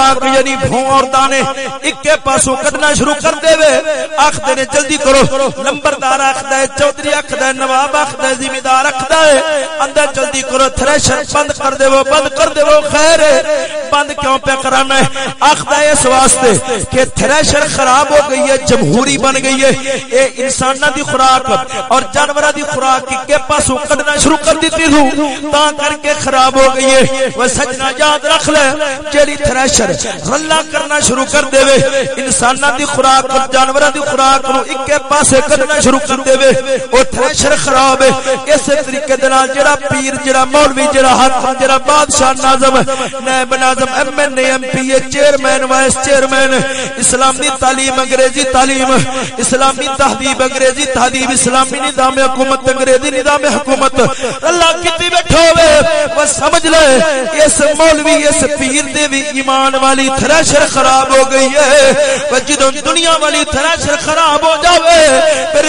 خوراک یعنی بھون اور دانے اکے پاسوں کٹنا شروع کر دے وے۔ آخدے نے جلدی کرو۔ نمبردار آخدہ ہے چودری آخدہ ہے، نواب آخدہ ہے زمیدار آخدہ ہے۔ اندر جلدی کرو، تھریشر بند کر دے وہ بند کر دے وہ خیر ہے۔ بند کیوں پہ کرانا ہے آخدہ ہے اس واسطے کہ تھریشر خراب ہو گئی ہے، جمہوری بن گئی ہے۔ اے انسانہ دی خوراک اور جانورہ دی خوراک کی کے پاسوں کٹنا شروع کر دیتی تھی تا کر کے خراب ہو گئی ہے۔ وہ سجنا یاد رکھ لے، جیڑی تھریشر غلہ کرنا شروع کر دے وے۔ انسانہ دی خوراک اور جانورہ دی خوراک نو اکے پاسے کرنا شروع کر دے وے۔ او تھریشر خراب ہے۔ اس طریقے دے نال جڑا پیر، جڑا مولوی، جڑا حاکم، جڑا بادشاہ ناظم، نائب ناظم، M N A, M P A, chairman, vice chairman, اسلامی تعلیم، انگریزی تعلیم، اسلامی تہذیب، انگریزی تہذیب، اسلامی نظام حکومت، انگریزی نظام حکومت۔ اللہ کتی بیٹھو وے وہ سمجھ لے، اس مولوی، اس پیر دے بھی ایمان والی تھریشر خراب ہو گئی ہے۔ وہ جدوں دنیا والی تھریشر خراب ہو جاوے، پھر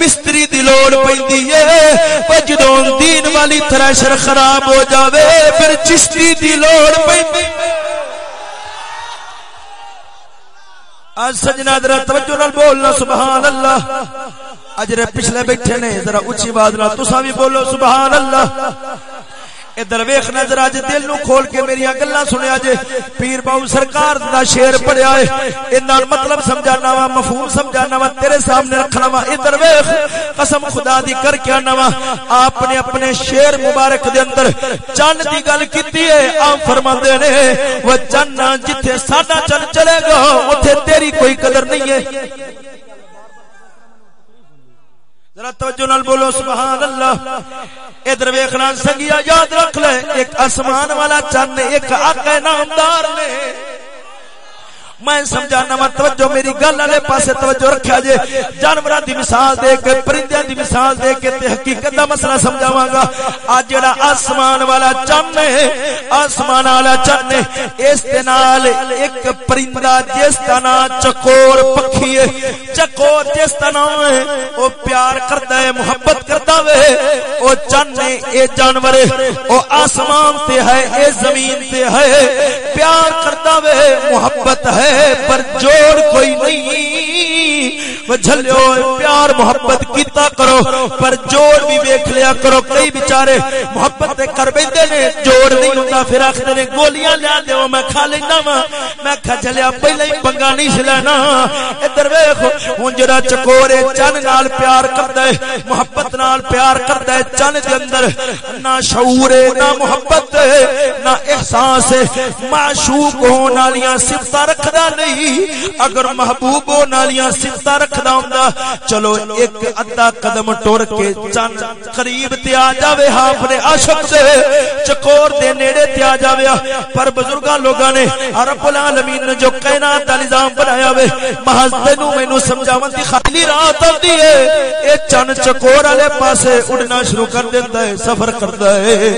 مستری دی لوڑ پیندی ہے۔ وہ جدوں دین والی تھریشر خراب ہو جاوے، پھر چشتی دی لوڑ پیندی آج سجنا ذرا توجہ نال بولنا سبحان اللہ اجرے پچھلے بیٹھے نے، ذرا اونچی آواز نال تساں بھی بولو سبحان اللہ ادھر ویخ نظر اج دل نو کھول کے میری گلا سنیا جے۔ پیر باؤ سرکار دا شیر پڑھیا ہے انہاں مطلب سمجھانا وا، مفہوم سمجھانا وا، تیرے سامنے رکھنا وا۔ ادھر ویخ قسم خدا دی کر کے آنا وا۔ آپ نے اپنے شیر مبارک دے اندر چند دی گل کیتی ہے آپ فرماندے نے، وہ چن جتھے ساڈا چن چلے گا، اوتھے تیری کوئی قدر نہیں ہے ذرا توجہ نال بولو سبحان اللہ ادھر ویکھنا، سنگیا، یاد رکھ لے، ایک آسمان والا چن ایک آقا نامدار نے۔ میں سمجھانا وا، توجہ میری گل والے پاسے توجہ رکھیا جے۔ جانوراں دی مثال دے کے، پرندیاں دی مثال دے کے تے حقیقت دا مسئلہ سمجھاواں گا۔ اج جڑا آسمان والا چن ہے، آسمان والا چن ہے، اس دے نال ایک پرندہ جس دا نام چکور پکھی ہے۔ چکور جس دا نام ہے، او پیار کردا ہے، محبت کردا وے۔ او چن ہے، اے جانور ہے۔ او آسمان تے ہے، اے زمین تے ہے۔ پیار کردا وے، محبت ہے۔ پر جوڑ کوئی نہیں۔ جھلیو پیار، محبت کیتا کرو۔ پر جوڑ بھی ویکھ لیا کرو۔ کئی بیچارے محبت دے کر بیندے نے، جوڑ نہیں ہوندا پھر آکھدے نے گولیاں لیا دیو میں کھا لینا وا۔ میں کھا جھلیا، پہلے ہی پنگا نہیں چلانا ادھر ویکھ ہن جڑا چکورے چن نال پیار کردا ہے، محبت نال پیار کردا ہے چن دے اندر، نہ شعور نہ محبت نہ احساس معشوق ہون والیاں صفتاں رکھدا نہیں۔ اگر محبوب نالیاں سفتا رکھدا ہوندا، چلو ایک ادھا قدم ٹر کے چن قریب تے آ جاوے ہاں اپنے عاشق دے۔ چکور دے نیڑے تے آ جاوے۔ پر بزرگاں لوگاں نے رب العالمین نے جو کائنات دا نظام بنایا وے، محض تینو مینوں سمجھاون دی خالی رات آندی ہے۔ اے چن چکور والے پاسے اڑنا شروع کر دیندا ہے، سفر کردا ہے۔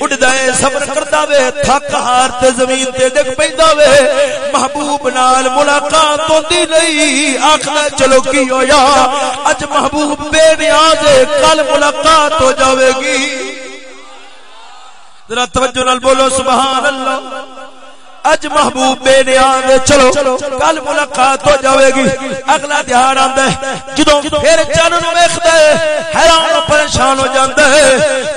اڑدا ہے، سفر کردا وے۔ تھک ہار تے زمین تے ڈگ پیندا وے۔ محبوب نال ملاقات ہوندی نہیں۔ آخلا چلو کی ہویا؟ اج محبوب بے نیاز کل ملاقات ہو جاوے گی۔ ذرا توجہ نال بولو سبحان اللہ اج محبوب بے نیاز چلو، کل ملاقات ہو جاوے گی۔ اگلا دہاڑ آندا ہے، جدوں پھر چن نو ویکھدا ہے، حیران پریشان ہو جاندا ہے۔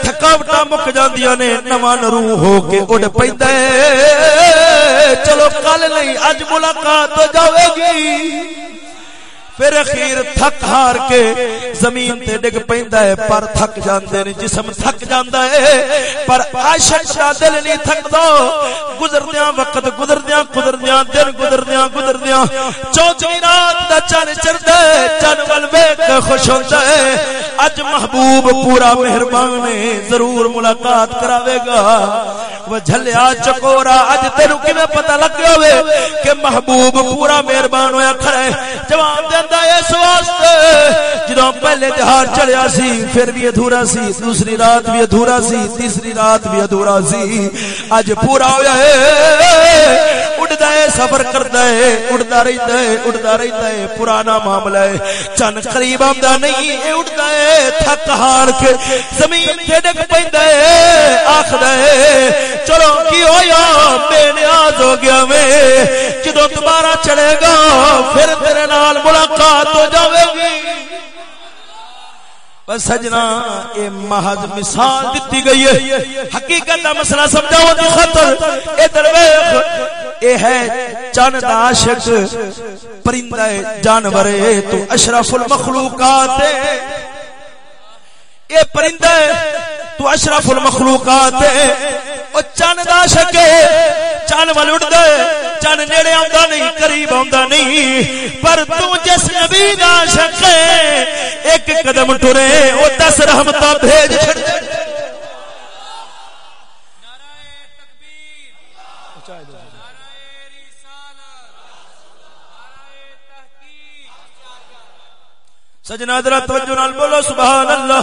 تھکاوٹاں مک جاندیاں نے، نواں نرو ہو کے اڑ پیندا ہے۔ چلو، کل نہیں، اج ملاقات ہو جاوے گی۔ پھر اخیر تھک ہار کے زمین تے ڈگ پیندا ہے، پر تھک جاندے نے، جسم تھک جاندا ہے۔ پر عاشق دا دل نہیں تھکدا۔ گزردیاں وقت گزردیاں گزردیاں دن گزردیاں گزردیاں چوتھی رات دا چن چڑھدا ہے، چن ول ویکھ کے خوش ہوندا ہے۔ اج محبوب پورا مہربان ہے ضرور ملاقات کراوے گا۔ وہ جھلیا چکورا، اج تینو کیویں پتہ لگ گیا کہ محبوب پورا مہربان ہویا کھڑا ہے۔ جواب دے جاندا اس واسطے۔ جدوں پہلے جہاز چڑھیا سی، پھر بھی ادھورا سی، دوسری رات بھی ادھورا سی، تیسری رات بھی ادھورا سی۔ اج پورا ہویا ہے۔ ہے سفر کردا رہتا ہے، اڑتا رہتا ہے، اڑتا رہتا ہے، پرانا معاملہ ہے۔ چن قریب آتا نہیں، اے اڑتا ہے، تھک ہار کے زمین سے ڈگ پہ آخر چلو کی ہویا؟ بے نیاز ہو گیا میں۔ جدو دوبارہ چلے گا، پھر تیرے نال ملاقات ہو جاوے گی۔ سجنا، اے محض مثال دیتی گئی ہے۔ حقیقت دا مسئلہ سمجھاؤ دی خطر اے درویخ اے ہے چند عاشق، پرندہ جانور تو اشرف المخلوقات اے۔ پرندہ تو اشرف المخلوقات او چند عاشق چن ول اڑتا چن نیڑے آتا نہیں، قریب آتا نہیں۔ پر تو جس نبی دا شک ایک قدم ٹرے وہ دس رحمت بھیج چھڑ سجنا در توجہ نال بولو سبحان اللہ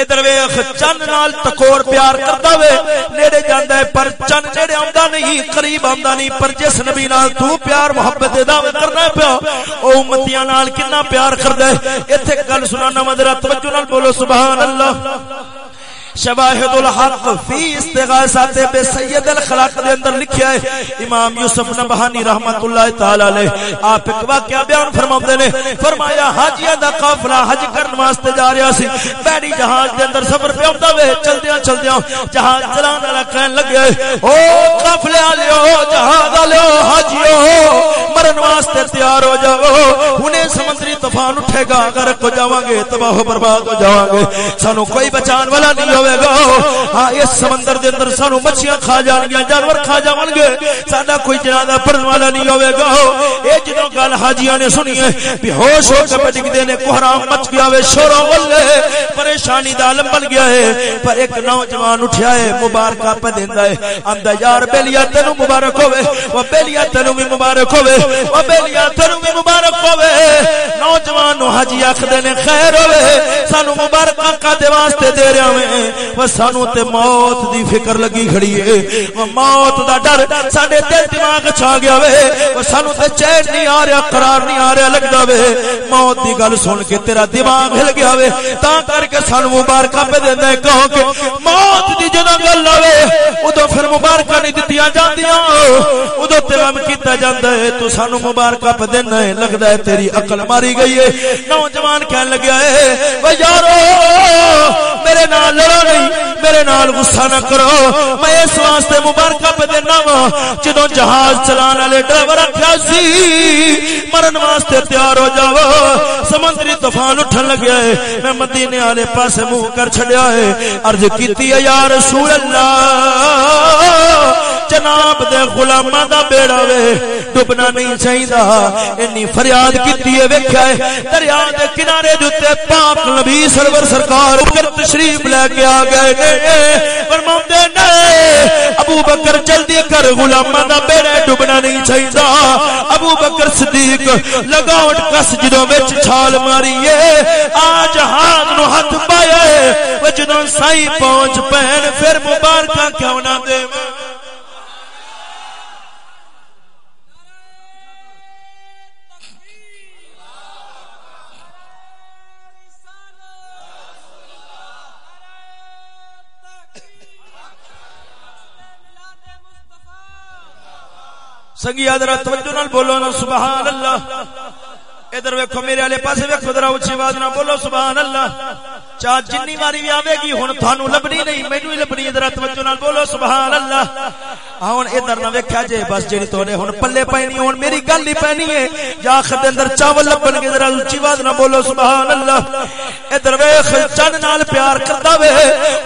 ادھر ویخ چن نال تکور پیار کرتا وے، نیڑے جاندا ہے، پر چن نیڑے آندا نہیں، قریب آندا نہیں، پر جس نبی نال تو پیار، محبت دا کرنا پیا، او امتیاں نال کتنا پیار کردا ہے۔ ایتھے گل سنانا مدرا توجہ نال بولو سبحان اللہ شواہد الحق فی استغاثات بے سید الخلاق دے اندر لکھیا ہے۔ امام یوسف نبہانی رحمت اللہ تعالی علیہ آپ ایک واقعہ بیان فرماتے نے۔ فرمایا، حاجیاں دا قافلہ حج کرن واسطے جا رہا سی۔ بیڑی جہاز دے اندر سفر پہ ہوندا وے۔ چلدیاں چلدیاں جہاز چلان والا کہن لگے، او قافلے والےو جہاز والےو حاجیو، مرن واسطے تیار ہو جاؤ۔ ہنے سمندری طوفان اٹھے گا، اگر کو جاواں گے، تباہ و برباد ہو جاواں گے۔ سانو کوئی بچان والا نہیں ہو ہوے گا ہاں اس سمندر دے اندر سانو مچھیاں کھا جان گیا جانور کھا جاون گے ساڈا کوئی جنازہ پڑھن والا نہیں ہوے گا اے جدوں گل حاجیاں نے سنی ہے بے ہوش ہو کے ڈگدے نے کوہرام مچ گیا وے شوروں ولے پریشانی دا عالم بن گیا ہے پر ایک نوجوان اٹھیا ہے مبارکہ پہ دیندا ہے آندا یار بیلیا تینو مبارک ہوے او بیلیا تینو بھی مبارک ہوے او بیلیا تینو بھی مبارک ہوے نوجوان نو حاجی آکھدے نے خیر ہوے سانو مبارکاں کا دے واسطے دے رہا میں وہ سانو تے موت دی فکر لگی کھڑی ہے وہ موت دا ڈر ساڈے دل دماغ چھا گیا وے وہ سانو تے چین نہیں آ رہا قرار نہیں آ رہا لگدا وے موت دی گل سن کے تیرا دماغ ہل گیا وے تا کر کے سانو مبارکاں پہ دیندا ہے کہو کہ موت دی جدوں گل آوے اودوں پھر مبارکاں نہیں دتیاں جاندیاں اودوں تے غم کیتا جاندا ہے تو سانو مبارکاں پہ دینا ہے لگدا ہے تیری عقل ماری گئی ہے نوجوان کہن لگیا ہے او یارو میرے نال لڑو نہیں میرے نال غصہ نہ کرو۔ میں اس واسطے مبارکہ پہ دینا وا۔ جدو جہاز چلان والے ڈرائیور آخیا سی، مرن واسطے تیار ہو جاؤ۔ سمندری طوفان اٹھن لگیا ہے میں مدینے والے پاسے منہ کر چھڈیا ہے۔ عرض کیتی ہے، یا رسول اللہ جناب دے غلاماں دا بیڑا وے ڈوبنا نہیں چاہیے اینی فریاد کیتی ہے، ویکھیا ہے۔ دریا دے کنارے دے تے پاک نبی سرور سرکار کر تشریف لے کے آ گئے نے۔ فرماندے نے، ابو بکر جلدی کر، غلاماں دا بیڑا ڈوبنا نہیں چاہیے ابو بکر صدیق لگاوٹ کس جدوں وچ چھال ماری ہے آج ہاتھ نو ہاتھ پائے وہ جدوں سائی پہنچ پین پھر مبارکاں کیوں نہ دے۔ سنگی ادھر توجہ نال بولو نا، سبحان اللہ۔ ادھر ویکھو میرے والے پاسے ویکھو، ذرا اونچی آواز نال بولو، سبحان اللہ۔ چاہ جنی ماری بھی آوے گی، ہن تھانوں لبنی نہیں، مینوں ہی لبنی ادھر توجہ نال بولو، سبحان اللہ۔ ہن ادھر نہ ویکھیا جے، بس جڑی تونے ہن پلے پینی ہن میری گل ہی پینی ہے۔ یا خد اندر چاول لبن گے، ذرا اونچی آواز نال بولو، سبحان اللہ۔ ادھر ویکھ، چن نال پیار کردا وے۔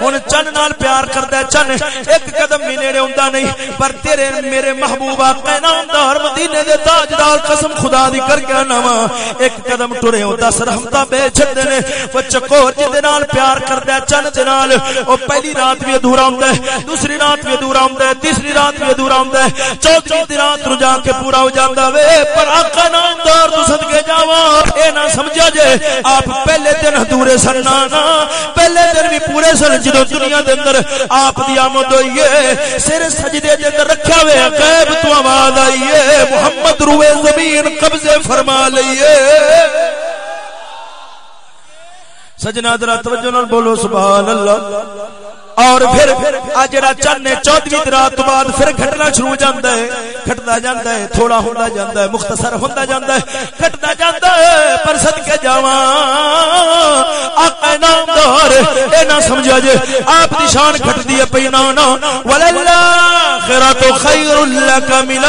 ہن چن نال پیار کردا چن ایک قدم بھی نیڑے ہوندا نہیں۔ پر تیرے میرے محبوب آقا نامدار مدینے دے تاجدار قسم خدا دی کر کے نوا ایک قدم ٹرے ہو دس رحمتاں بے چھڈے نے۔ وہ چکور جے دے نال پیار کردا چن دے نال۔ او پہلی رات بھی ادھورا ہوندا ہے، دوسری رات بھی ادھورا ہوندا ہے، تیسری رات بھی ادھورا ہوندا ہے، چوتھی دی رات رو جا کے پورا ہو جاندا وے، پر آقا نامدار تو صدقے جاواں، اے نہ سمجھا جے، آپ پہلے دن ادھورے سن نا پہلے دن بھی پورے سن، جدوں دنیا دے اندر آپ دی آمد ہوئی ہے سر سجدے دے اندر رکھیا وے، غیب تو آواز آئی ہے محمد روئے زمین قبضے فرما لئیے سجنا درا توجہ نال بولو، سبحان اللہ۔ اور پھر جڑا چند نے چودویں رات بعد پھر گھٹنا شروع جاندا ہے۔ گھٹدا جاندا ہے، تھوڑا ہوندا جاندا ہے، مختصر ہوندا جاندا ہے۔ گھٹدا جاندا ہے، پر صدکے جاواں۔ آقا نامدار، اے نہ سمجھا جے آپ دی شان گھٹدی ہے پئی نا نا خیر لک من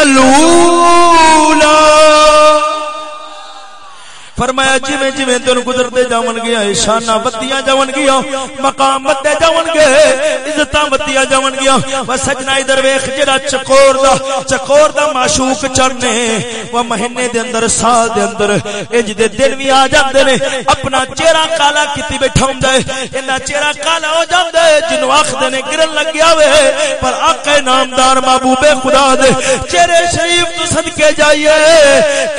فرمایا جی میں جی میں تین گزرتے جاون گیا شانہ بتیاں جاون گیا، مقام بتے جاون گے، عزتاں بتیاں جاون گیا۔ بس سجنا ادھر ویکھ، جڑا چکور دا چکور دا معشوق چڑھنے، وہ مہینے دے اندر، سال دے اندر، انج دے دن وی آ جاندے نے۔ اپنا چہرہ کالا کیتی بیٹھا ہوندا ہے، انہاں چہرہ کالا ہو جاندا ہے جنوں آکھدے نے گرن لگ گیا وے۔ پر آقا نامدار محبوب خدا دے، چہرے شریف تو صدکے جائیے۔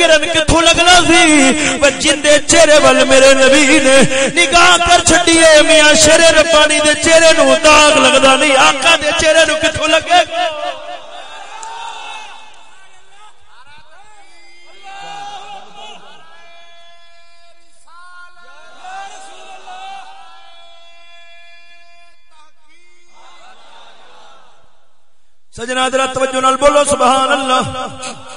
گرن کتھوں لگنا سی؟ جندے چہرے ول میرے نبی نے نگاہ کر چھڈیے، میاں شیر ربانی دے چہرے نو داغ لگدا نہیں، آقا دے چہرے نو کتھوں لگے؟ سجنا در توجہ نال بولو، سبحان اللہ۔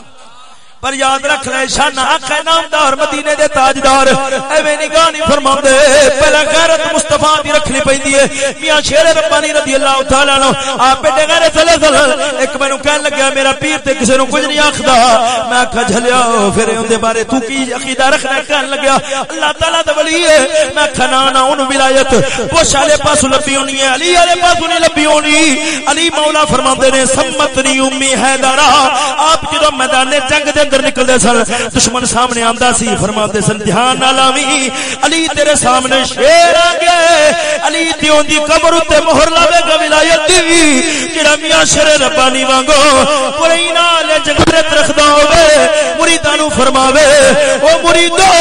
پر یاد رکھ لے شان آقا نامدار مدینے دے تاجدار۔ ایویں نگاہ نہیں فرماندے پہلا غیرت مصطفی دی رکھنی پیندی ہے۔ میاں شیر ربانی رضی اللہ تعالی عنہ، آپ بیٹے غیرت چلے چل ایک مینوں کہن لگا، میرا پیر تے کسے نو کچھ نہیں آکھدا میں آکھا، جھلیا پھر اون دے بارے تو کی عقیدہ رکھنا کہن لگا، اللہ تعالی دا ولی ہے۔ میں آکھا نا اون ولایت۔ پوش والے پاسوں لبی ہونی ہے؟ علی والے پاسوں نہیں لبی ہونی۔ علی مولا فرماندے نے، سمت نی امی حیدر آپ جدوں میدان جنگ دے اندر نکلتے سن، دشمن سامنے آندا سی فرماتے سن، دھیان نہ لاوی علی تیرے سامنے شیر آ گئے علی دیوں دی قبر تے مہر لاوے گا ولایت دی۔ جڑا میاں شیر ربانی وانگو پوری نال جنگت رکھدا ہوے مریداں نو فرماوے، او مریدو،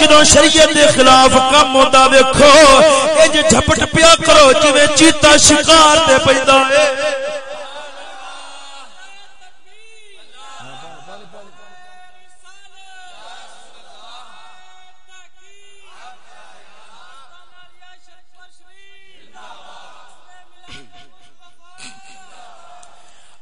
جدوں شریعت دے خلاف کم ہوندا ویکھو اج جھپٹ پیا کرو، جویں چیتا شکار تے پیندا ہے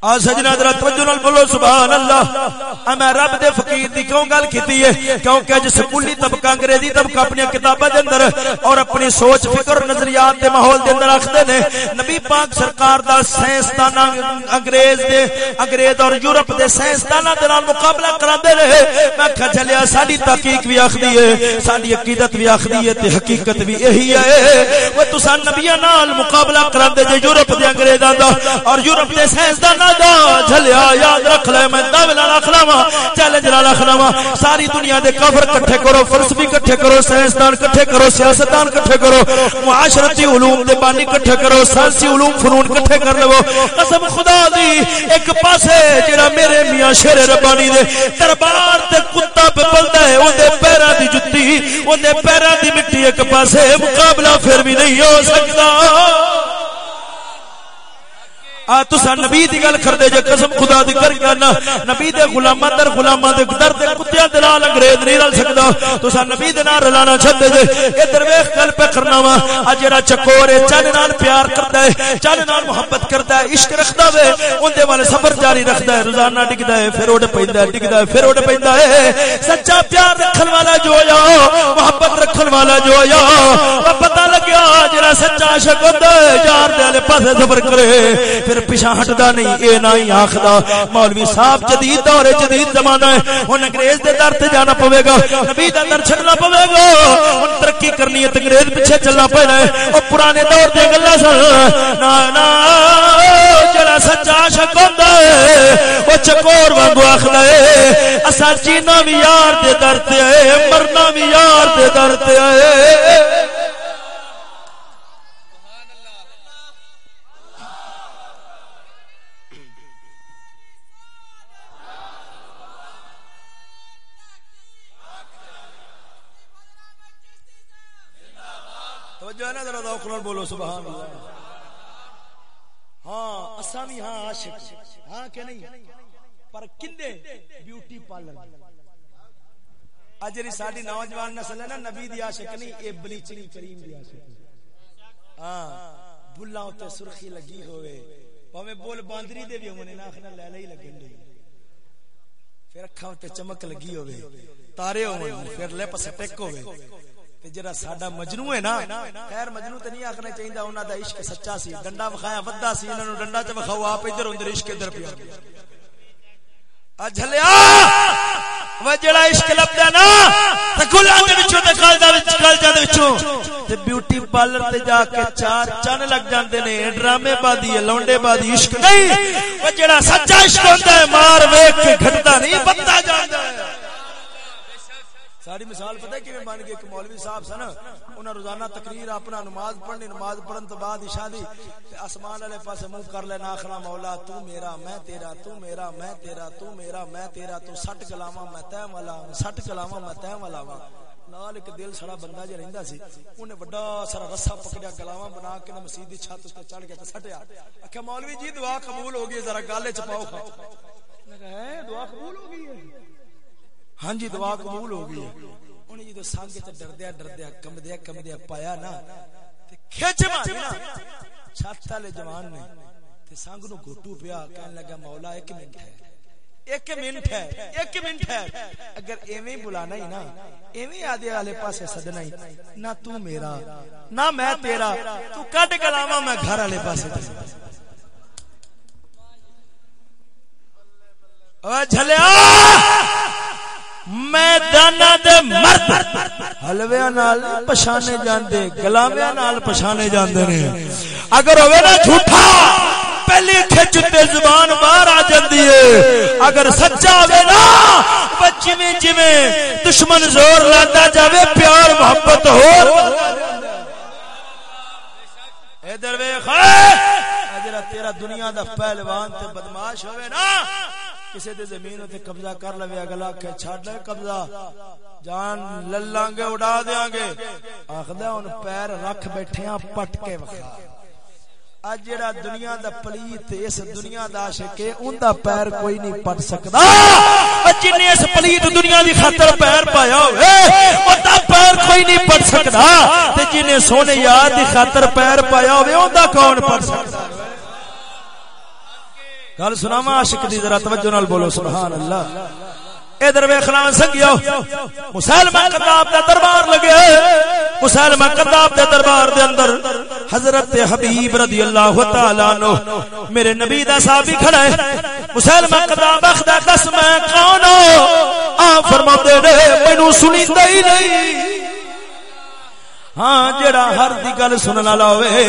آ سجنا ذرا توجہ نال بولو سبحان اللہ میں رب دے فقیر دی کیوں گل کیتی ہے؟ کیونکہ اج سکولی طبقہ انگریزی طبقہ اپنی کتاباں دے اندر اور اپنی سوچ، فکر، نظریات دے ماحول دے اندر رکھدے نے، نبی پاک سرکار دا سائنس سائنسدان انگریز دے، انگریز اور یورپ دے سائنسداناں دے نال مقابلہ کراندے رہے۔ میں کہا چلیا ساڈی تحقیق بھی آکھدی ہے، ساڈی عقیدت بھی آکھدی ہے، تے حقیقت بھی یہی ہے۔ وہ تساں نبیاں نال مقابلہ کراندے جے یورپ دے انگریزاں دا اور یورپ دے سائنس سائنسداناں دا جھلیا، یاد رکھ لے، میں دعویٰ رکھ لواں، چیلنج رکھ لواں۔ ساری دنیا دے کفر کٹھے کرو فلسفی کٹھے کرو، سائنسدان کٹھے کرو، سیاستدان کٹھے کرو، معاشرتی علوم دے بانی کٹھے کرو، سائنسی علوم فنون کٹھے کر لو قسم خدا دی، ایک پاسے جڑا میرے میاں شیر ربانی دے دربار تے کتا پہ بلدا ہے، اون دے پیراں دی جُتی، اون دے پیراں دی مٹی ایک پاسے، مقابلہ پھر بھی نہیں ہو سکتا۔ تسا نبی دی گل کردے جے قسم خدا دی کر کرنا نبی دے غلاماں در غلاماں دے در دے کتیاں دے نال انگریز نہیں رل سکدا۔ تسا نبی دے نال رلانا چھڈ دے۔ ادھر ویکھ گل پہ کرنا وا۔ ا جڑا چکور ہے چن نال پیار کردا ہے، چن نال محبت کردا ہے، عشق رکھدا وے اون دے والے سفر جاری رکھدا ہے، روزانہ ڈگدا ہے، پھر اڑ پیندا ہے، ڈگدا ہے، پھر اڑ پیندا ہے۔ سچا پیار رکھن والا جو یا محبت رکھن والا جو یا پتہ لگیا جڑا سچا عاشق ہوندا ہے، یار دے والے پاسے سفر کرے۔ پھر پھر پیچھا ہٹدا نہیں، اے نہ ہی آکھدا مولوی صاحب جدید دور جدید زمانہ ہے، ہن انگریز دے در تے جانا پوے گا، نبی دا در چھڈنا پوے گا، ہن ترقی کرنی ہے انگریز پیچھے چلنا پینا ہے، او پرانے دور دے گلاں سن، نا نا، جڑا سچا عاشق ہوندا ہے، او چکور وانگو آکھدا ہے، اساں جینا بھی یار دے در تے مرنا بھی یار دے در تے نا ذرا ہے بولو، سبحان اللہ۔ ہاں اسا بھی ہاں عاشق ہاں کہ نہیں؟ پر کنے بیوٹی پارلر اج ساری نوجوان نسل ہے نا، نبی دی عاشق نہیں، اے بلیچنگ کریم دی عاشق ہاں بلا تے سرخی لگی ہوئے۔ پاویں بول باندری دے بھی ہونے نا اخنا لے لے لگن دی۔ پھر اکھاں تے چمک لگی ہوئے۔ تارے ہون پھر لپ سٹک ہوئے۔ تے جڑا ساڈا مجنو ہے نا، خیر مجنو تے نہیں آکھنا چاہیدا انہاں دا عشق سچا سی، ڈنڈا وکھایا ودا سی، انہاں نو ڈنڈا تے وکھاؤ، آپ ادھر اندر عشق ادھر پیا۔ اجھلیا وہ جڑا عشق لبدا نا، تے گلاں دے وچوں تے وچ دے وچوں۔ تے بیوٹی پارلر تے جا کے چار چن لگ جاندے نے، ڈرامے بادی ہے لونڈے بادی عشق نہیں۔ وہ جڑا سچا عشق ہوندا ہے، مار ویکھ کے گھٹدا نہیں بندا جاندا ہے۔ ساری مثال پتہ ہے کیویں بن گئی؟ ایک مولوی صاحب سن، انہاں روزانہ تقریر اپنا نماز پڑھنی، نماز پڑھن تو بعد عشاء دی، تے آسمان والے پاسے منہ کر لینا آخنا، مولا تو میرا، میں تیرا، تو میرا، میں تیرا، تو میرا، میں تیرا، تو سٹ کلاواں، میں تے والا سٹ کلاواں، میں تے والا نال ایک دل سڑا بندہ جے رہندا سی اونے بڑا سارا رسا پکڑیا، گلاواں بنا کے نا مسجد دی چھت تے چڑھ کے تے سٹیا۔ کہ مولوی جی دعا قبول ہو گئی ذرا گالے چ پاؤ میں کہا دعا قبول ہو گئی ہے جی؟ ہاں جی دعا قبول ہو گئی انہیں جدو سانگ تے ڈردیا ڈردیا کمدیا کمدیا پایا نا تے کھچ نا چھت والے جوان نے تے سانگ نو گھوٹو پیا کہنے لگا مولا ایک منٹ ہے۔ ایک منٹ ہے ایک منٹ ہے۔ اگر ایویں بلانا ہی نا ایویں آدھے والے پاسے سدنا ہی۔ نہ تو میرا نہ میں تیرا تو کٹ کلاوا میں گھر والے پاسے جھلیا! میدان دے نال پچھانے جاندے گلاوے نال پچھانے جاندے نے۔ اگر ہوے نا جھوٹا، پہلی کھچ تے زبان باہر آ جاندی ہے۔ اگر سچا ہوے نا جویں جویں دشمن زور لاتا جاوے، پیار محبت ہو ادھر ویکھ۔ اجرا تیرا دنیا دا پہلوان تے بدماش ہوے نا کسی دے زمین تے قبضہ کر لوے، اگلا کہ چھڈ لے قبضہ۔ جان للاں گے، اڑا دیاں گے۔ آکھدا ہن پیر رکھ بیٹھے ہاں پٹ کے وکھا اج جڑا دنیا دا پلیت، اس دنیا دا عاشق ہے، اون دا پیر کوئی نہیں پٹ سکدا۔ جن اس پلیت دنیا دی خاطر پیر پایا ہوئے، اون دا پیر کوئی نہیں پٹ سکدا۔ تے جن نے سونے یار دی خاطر پیر پایا ہوئے، اون دا کون پٹ سکدا؟ گل سنا عاشق دی ذرا توجہ نال بولو سبحان اللہ ادھر ویکھنا سنگیو، مسلمہ کتاب دا دربار لگے مسلمہ کتاب دے دربار دے اندر حضرت حبیب رضی اللہ تعالی عنہ، میرے نبی دا صحابی کھڑا ہے۔ مسلمہ کتاب اخدا قسم ہے، کون آ فرماتے نے، مینوں سنیندا ہی نہیں۔ ہاں جڑا ہر دی گل سنن والا ہوئے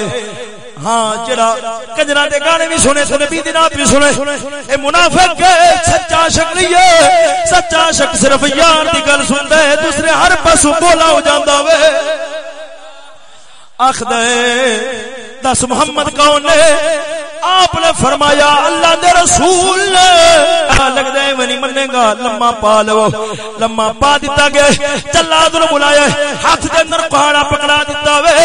ہاں جڑا کنجرا دے گانے بھی سنے تے نبی دی نات بھی سنے۔ اے منافق سچا عاشق نہیں ہے۔ سچا عاشق صرف یار دی گل سندا ہے، دوسرے ہر پاسوں بولا ہو جاندا وے۔ آخدا ہے، دس محمد کون نے آپ نے فرمایا، اللہ دے رسول لگ دے منی منے گا۔ لما پا لو۔ لما پا دیتا گیا چلا دن بلایا ہاتھ دے اندر پہاڑا پکڑا دیتا وے۔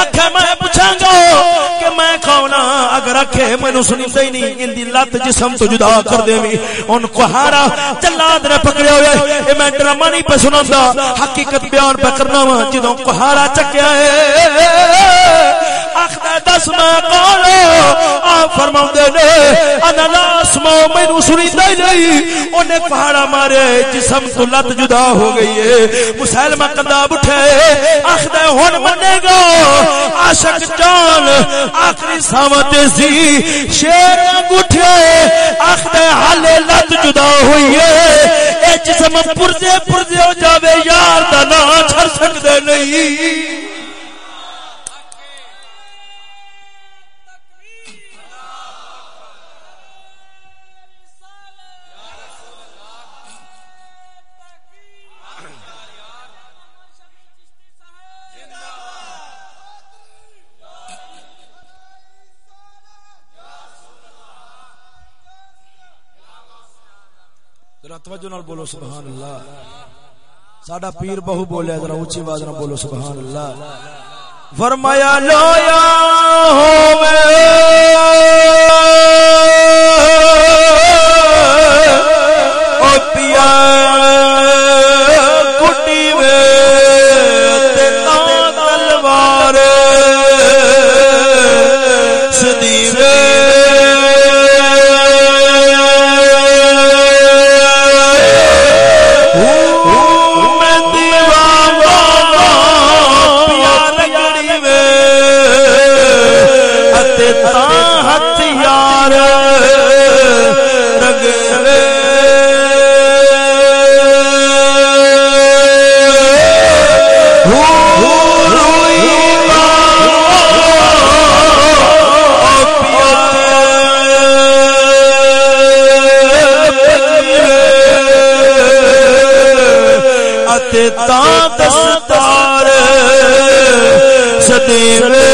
آکھے میں پوچھاں گا کہ میں کھونا اگر رکھے میں سنی دے نہیں ان دی لات جسم تو جدا کر دے بھی ان پہاڑا جلاد نے پکڑے ہوئے اے میں ڈرامہ نہیں پہ سناندا، حقیقت بیان پہ کرنا وا، جدوں پہاڑا چکیا ہے۔ آخدہ دس میں کالو فرما نے، انا لاس مو مینو سنی نہیں انہیں پہاڑا مارے، جسم تو لت جدا ہو گئی ہے۔ مسلمہ کنداب اٹھے۔ آخدہ ہون منے گا۔ عاشق جان، آخری سامت سی شیر اٹھے۔ آخدہ حالے لت جدا ہوئی ہے۔ اے جسم پرزے پرزے ہو جاوے، یار دا نا چھر سکتے نہیں۔ توجہ نال بولو سبحان اللہ ساڈا پیر بہو بولیا، ذرا اونچی آواز نال بولو سبحان اللہ فرمایا، لویا ہو میں تا ہتھیار رگڑے تا دستار سدیو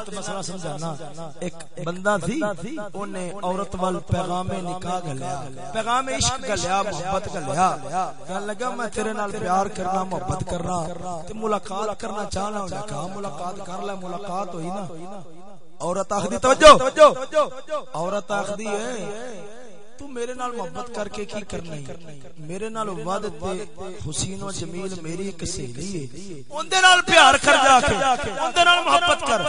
رات مسئلہ سمجھانا، ایک بندہ تھی، اونے عورت وال پیغام نکاح گلیا پیغام عشق گلیا، محبت گلیا۔ کہنے لگا، میں تیرے نال پیار کرنا، محبت کرنا، تے ملاقات کرنا چاہنا ہوں۔ کہا ہاں، ملاقات کر لے، ملاقات ہوئی نا۔ عورت آخدی، توجہ! عورت آخدی ہے تو میرے نال محبت کر کے کی کرنا ہے؟ میرے نال ود تے حسین و جمیل میری ایک سہیلی ہے۔ اون دے نال پیار کر جا کے اون دے نال محبت کر۔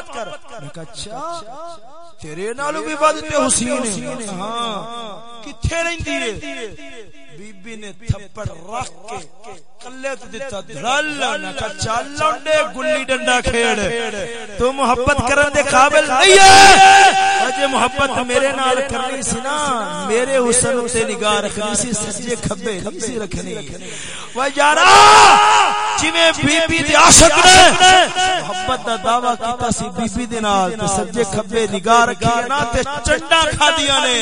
میں کہا اچھا تیرے نال بھی ود تے حسین ہے۔ ہاں کتھے رہندی ہے؟ بی بی نے تھپڑ رکھ کے کلے تو دیتا دھرل نہ کہ چل لونڈے گلی ڈنڈا کھیڑ۔ تو محبت کرن دے قابل نہیں ہے۔ اجے محبت میرے نال کرنی سی نا۔ میرے حسن تے نگاہ رکھنی سی سجے کھبے نہیں سی رکھنی۔ وہ یارا جویں بی بی دے عاشق نے محبت دا دعویٰ کیتا سی بی بی دے نال تے سجے کھبے نگاہ رکھی نا تے چنڈا کھا دیا نے۔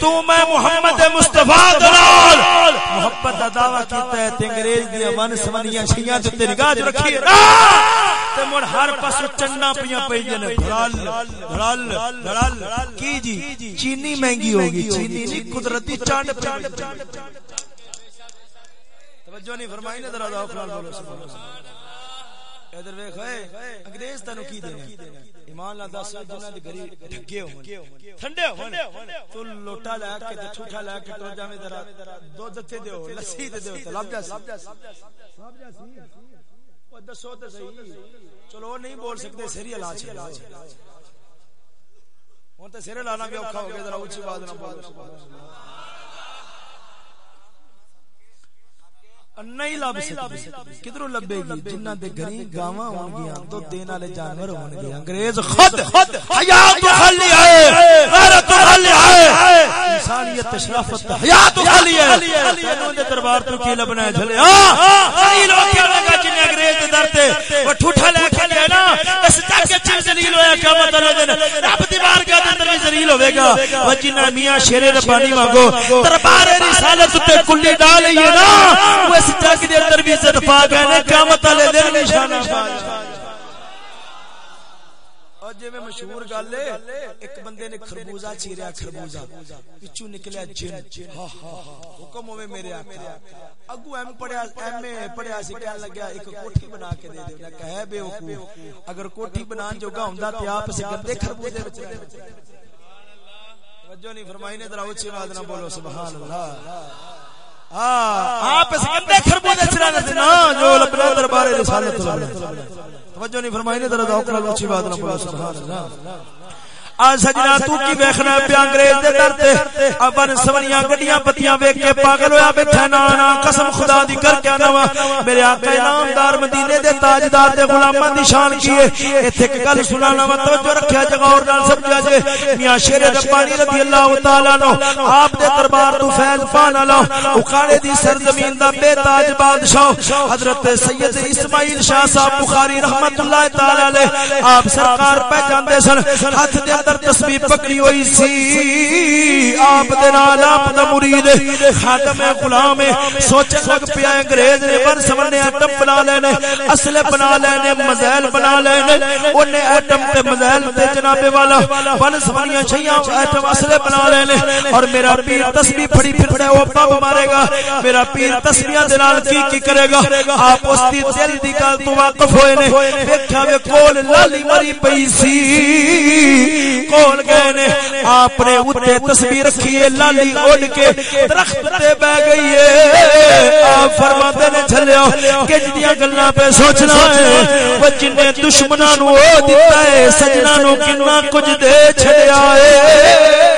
تو میں محمد مصطفی دے نال محبت دا دعویٰ کیتا ہے تے انگریز دیا ون سمنیاں چھیاں تے نگاہ رکھی تے مڑ ہر پاسو چنڈا پیاں پئی جن دھڑل دھڑل دھڑل کی جی؟ چینی مہنگی ہوگی چینی نہیں قدرتی چانڈ پئی توجہ نہیں فرمائی نے ذرا ذوق نال بولو۔ سبحان اللہ ادھر ویکھ اے، انگریز تانوں کی دینا ایمان لا دس، جنہاں دی گری ڈھگے ہون۔ ٹھنڈے ہون۔ تو لوٹا لے کے تے چھوٹا لے کے تو جاویں ذرا دودھ تے دیو، لسی تے دیو تے لب جا سی۔ لب جا سی او دسو تے صحیح۔ چلو نہیں بول سکتے سری علاج ہن تے سر لانا بھی اوکھا ہو گیا، ذرا اونچی آواز نہ بولو۔ سبحان اللہ نہیں لب سکتی کدھروں لبے گی جنہ دے گھری گاواں ہون گیاں تو دین والے جانور ہون گے انگریز خود حیات خلی ہے غیرت خلی انسانیت شرافت حیات خلی ہے۔ تینوں دے دربار تو کی لبنا جھلے۔ ہاں لوگ کیا لگا جن انگریز دے در تے۔ ٹھوٹا لے کے لے نا۔ اس جگ کے چیز ذلیل ہویا قیامت والے دن رب دی بارگاہ دے اندر بھی ذلیل ہوے گا۔ جنہ میاں شیر ربانی مانگو دربار رسالت تے کلی ڈال ہے نا۔ اس جگ دے اندر بھی عزت پا گئے نے۔ قیامت والے دن نشانہ پا میں مشہور گل ہے ایک بندے نے خربوزہ چیریا خربوزہ۔ پچھو نکلیا جن۔ حکم ہوئے میرے آقا۔ اگو ایم پڑھیا ایم اے پڑھیا سی کہنے لگا ایک کوٹھی بنا کے دے دے۔ انہاں کہے بے وقوف۔ اگر کوٹھی بنان جوگا ہوندا تے آپ سے گندے خربوزے وچ توجہ نہیں فرمائی نے ذرا اونچی آواز نہ بولو سبحان اللہ۔ آپ اس گندے خربوزے سے نا جو لبنا دربار رسالت اللہ توجہ نہیں فرمائی نے ذرا ذوق نال اچھی بات نہ بولو سبحان اللہ۔ سجنا تو کی ویکھنا پیا انگریز دے در تے؟ ابن سونیاں گڈیاں پتیاں ویکھ کے پاگل ہویا بیٹھا نا نا قسم خدا دی کر کے نوا میرے آقا نامدار مدینے دے تاجدار تے غلاماں دی شان کیے ایتھے ایک گل سنانا وا، توجہ رکھیا جگہ اور نال سمجھا جے۔ میاں شیر ربانی رضی اللہ تعالی عنہ آپ دے دربار تو فیض پان والا، اکاڑے دی سرزمین دا بے تاج بادشاہ، حضرت سید اسماعیل شاہ صاحب بخاری رحمتہ اللہ تعالی علیہ، آپ سرکار پہ جاندے سن، ہاتھ دے اندر تسبیح پکڑی ہوئی سی۔ آپ دے نال آپ دا مرید خاتم غلام سوچ لگ پیا انگریز نے بن سمنے ایٹم بنا لینے اصل بنا لینے مزائل بنا لینے اونے ایٹم تے مزائل تے جناب والا بن سمنیاں چھیاں، ایٹم اصل بنا لینے اور میرا پیر تسبیح پھڑی پھڑے او باب مارے گا۔ میرا پیر تسبیحاں دے نال کی کی کرے گا؟ آپ اس دی دل دی گل تو واقف ہوئے نے۔ دیکھا وے کول لالی مری پئی سی۔ کول گئے نے۔ آپ نے اوتے تصویر رکھی ہے، لالی اڑ کے درخت تے بیٹھ گئی ہے۔ آپ فرماتے نے چلیا کہ جدیاں گلاں پہ سوچنا ہے۔ وہ جن نے دشمناں نو او دتا ہے سجنا نو کنا کچھ دے چھڑیا ہے۔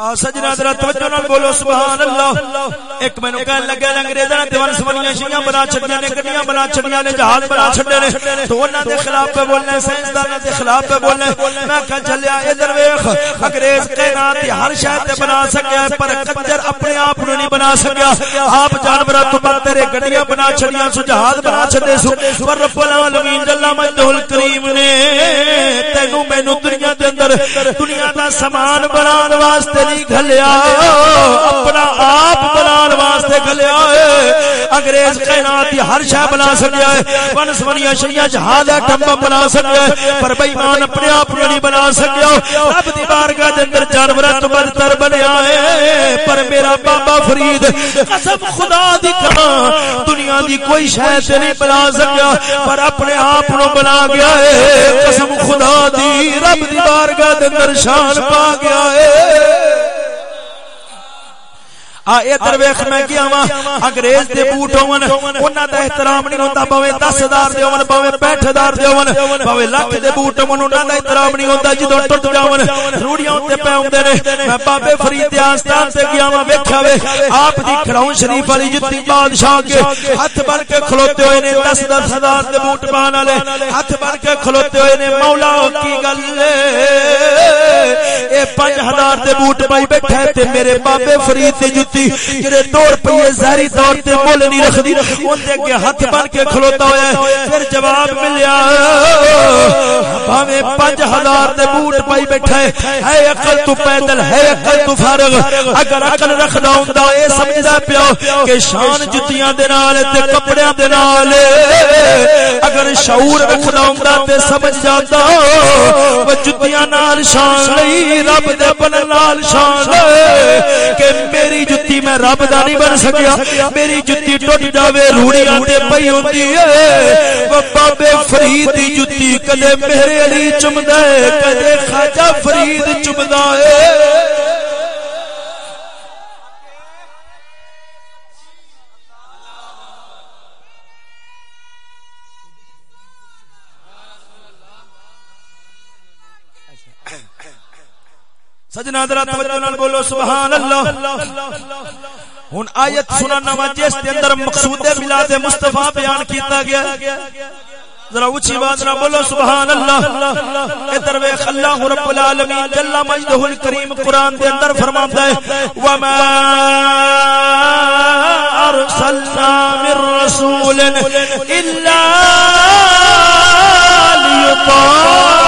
سجنا ذرا توجہ نال بولو، سبحان اللہ۔ ایک مینوں کہن لگا انگریزاں نے دیوان سمنیاں شیاں بنا چھڈیاں نے، گڈیاں بنا چھڈیاں نے جہاز بنا چھڈے نے۔ تو انہاں دے خلاف پہ بولنے سائنسداناں دے خلاف پہ بولنے میں کہ چلیا، ادھر ویکھ۔ انگریز کائنات ہر شے تے بنا سکیا پر کنجر اپنے آپ نو نہیں بنا سکیا۔ آپ جانوراں تو بعد تیرے گڈیاں بنا چھڈیاں، سو جہاز بنا چھڈے سو۔ پر رب العالمین جل مجدہ الکریم نے تینو مینوں دنیا دے اندر دنیا دا سامان بنان واسطے نہیں گلیا اپنا آپ بنان واسطے گلیا ہے۔ انگریز کائنات دی ہر شے بنا سکیا ہے۔ ون سونیا شیاں جہاز ٹم بنا سکیا ہے۔ پر بے ایمان اپنے آپ نو نہیں بنا سکیا۔ رب دی بارگاہ دے اندر جانوراں تو بدتر بنیا ہے۔ پر میرا بابا فرید، قسم خدا دی کہاں، دنیا دی کوئی شے تے نہیں بنا سکیا، پر اپنے آپ نو بنا گیا ہے۔ قسم خدا دی، رب دی بارگاہ دے اندر شان پا گیا ہے۔ ادھر میں کیا وا انگریز دے بوٹ ہون انہاں دا احترام نہیں ہوندا بھویں 10000 دے ہون بھویں 65000 دے ہون بھویں لاکھ دے بوٹ ہون انہاں دا احترام نہیں ہوندا جدوں ٹٹ جاون روڑیاں تے پے ہوندے نے۔ میں بابے فرید دے آستان تے گیا وا ویکھیا وے آپ دی کھڑاون شریف والی جُتی بادشاہ کے ہاتھ بن کے کھلوتے ہوئے نے 10 10000 دے بوٹ پان والے ہاتھ بن کے کھلوتے ہوئے نے مولا کی گل اے 5000 دے بوٹ پائی بیٹھے تے میرے بابے فرید دی جتی جڑے دو روپیے زہری طور تے مول نہیں رکھدی، اون دے اگے ہاتھ بن کے کھلوتا ہویا ہے، پھر جواب ملیا، بھاویں 5000 دے بوٹ پائی بیٹھا ہے اے عقل تو پیدل، ہے عقل تو فارغ، اگر عقل رکھدا ہوندا، اے سمجھدا پیا کہ شان جتیاں دے نال تے کپڑیاں دے نال اگر شعور رکھدا ہوندا تے سمجھ جاندا وہ جتیاں نال شان نہیں، رب دے بن نال شان کہ میری جتی میں رب دا نہیں بن سکیا، میری جتی ٹوٹ جاوے، روڑی آتے پئی ہوندی ہے۔ بابے فرید دی جتی کدے میرے علی چمدا ہے، کدے خواجہ فرید چمدا ہے۔ سجنا درا توجہ نال بولو سبحان اللہ ہن آیت سنانا وا جس دے اندر مقصود میلاد مصطفی بیان کیتا گیا۔ ذرا اونچی بات نہ بولو سبحان اللہ ادھر ویکھ، اللہ رب العالمین جل مجدہ الکریم قران دے اندر فرماتا ہے، وما ارسلنا من رسول الا ليطاع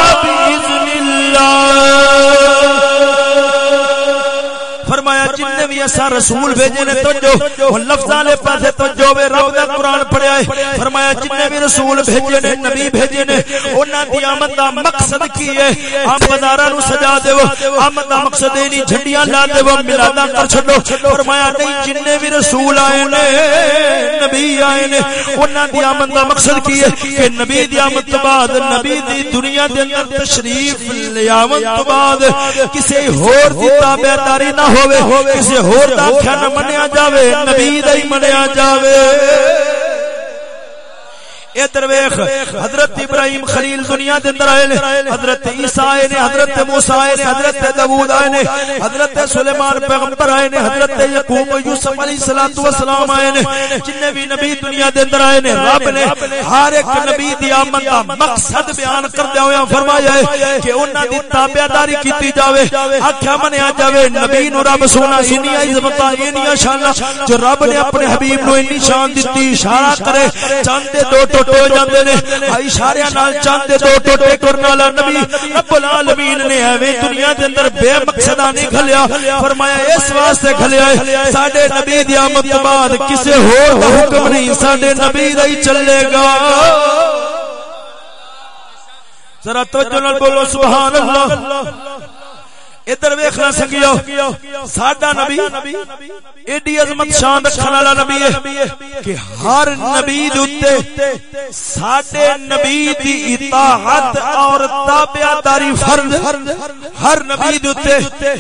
بھی اسا رسول بھیجے نے تو جو وہ لفظاں دے پاسے تو جو وے رب دا قران پڑھیا ہے، فرمایا جن بھی رسول بھیجے نے، نبی بھیجے نے، انہاں دی آمد دا مقصد کی ہے؟ ہم بازاراں نو سجا دیو آمد دا مقصد اے نہیں، جھنڈیاں لا دیو میلادا کر چھڈو۔ فرمایا نہیں جن بھی رسول آئے نے، نبی آئے نے، انہاں دی آمد دا مقصد کی ہے کہ نبی دی آمد تو بعد، نبی دی دنیا دے اندر تشریف لے آمد تو بعد کسی ہور دی تابعداری نہ ہوے کسے ہور دا منیا جاوے نبی دا ہی منیا جاوے ادھر ویکھ حضرت ابراہیم خلیل دنیا دے اندر آئے نے، حضرت عیسی آئے نے، حضرت موسی آئے نے، حضرت داؤد آئے نے، حضرت سلیمان پیغمبر آئے نے، حضرت یعقوب یوسف علیہ الصلوۃ والسلام آئے نے جننے بھی نبی دنیا دے اندر آئے نے، رب نے ہر ایک نبی دی آمد دا مقصد بیان کردے ہویا ہاں، فرمایا ہے کہ انہاں دی تابعداری کیتی جاوے، آکھیا منیا جاوے، نبی نو رب سونا اینی عظمت اینی شان جو رب نے اپنے حبیب نو اینی شان دتی اشارہ کرے چاند دے دو ٹوٹے ہو جاندے نے۔ اشاریاں نال چاند دے دو ٹوٹے کرن والا نبی، رب العالمین نے ایویں دنیا دے اندر بے مقصدہ نہیں گھلیا۔ فرمایا، اس واسطے گھلیا ہے، ساڈے نبی دی آمد تو بعد کسے ہور دا حکم نہیں، ساڈے نبی دا ہی چلے گا۔ ذرا توجہ نال بولو، سبحان اللہ۔ ادھر ویکھنا سکیو، ساڈا نبی ایڈی عظمت شان رکھن والا نبی ہے کہ ہر نبی دے اوتے ساڈے نبی دی اطاعت اور تابعداری فرض، ہر نبی دے اوتے،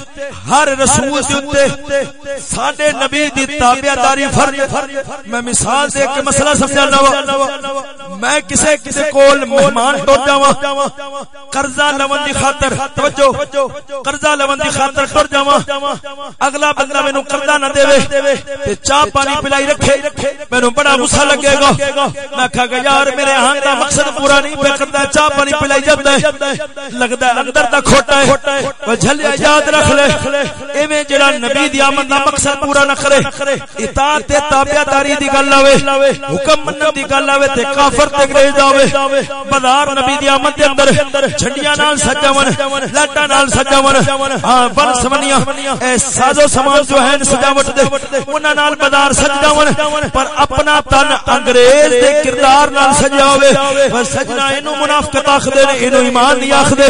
ہر رسول دے اوتے ساڈے نبی دی تابعداری فرض۔ میں مثال دے کے مسئلہ سمجھانا وا۔ میں کسے کسے کول مہمان ٹر جاواں قرضہ لون دی خاطر، توجہ، قرضہ لون دی خاطر ٹر جاواں۔ اگلا بندہ مینوں قرضہ نہ دے تے چاہ پانی پلائی رکھے۔ مینوں بڑا غصہ لگے گا۔ میں کہا کہ یار، میرے ہاں دا مقصد پورا نہیں پہ کردا چاہ پانی پلائی جاندا ہے۔ لگدا ہے اندر دا کھوٹا ہے۔ او جھلیا یاد رکھ لے۔ ایویں جڑا نبی دی آمد دا مقصد پورا نہ کرے۔ اطاعت تے تابعداری دی گل آوے۔ حکم منن دی گل آوے تے کافر تے انگریز آوے۔ بازار نبی دی آمد دے اندر جھنڈیاں نال سجاون لاٹاں نال سجاون۔ ہاں بن سمنیاں اے سازو سامان جو ہیں سجاوٹ دے انہاں نال بازار سجاون پر اپنا تن انگریز دے کردار نال سجا ہوے پر سجنا اینو منافقت آکھدے نے اینو ایمان نہیں آکھدے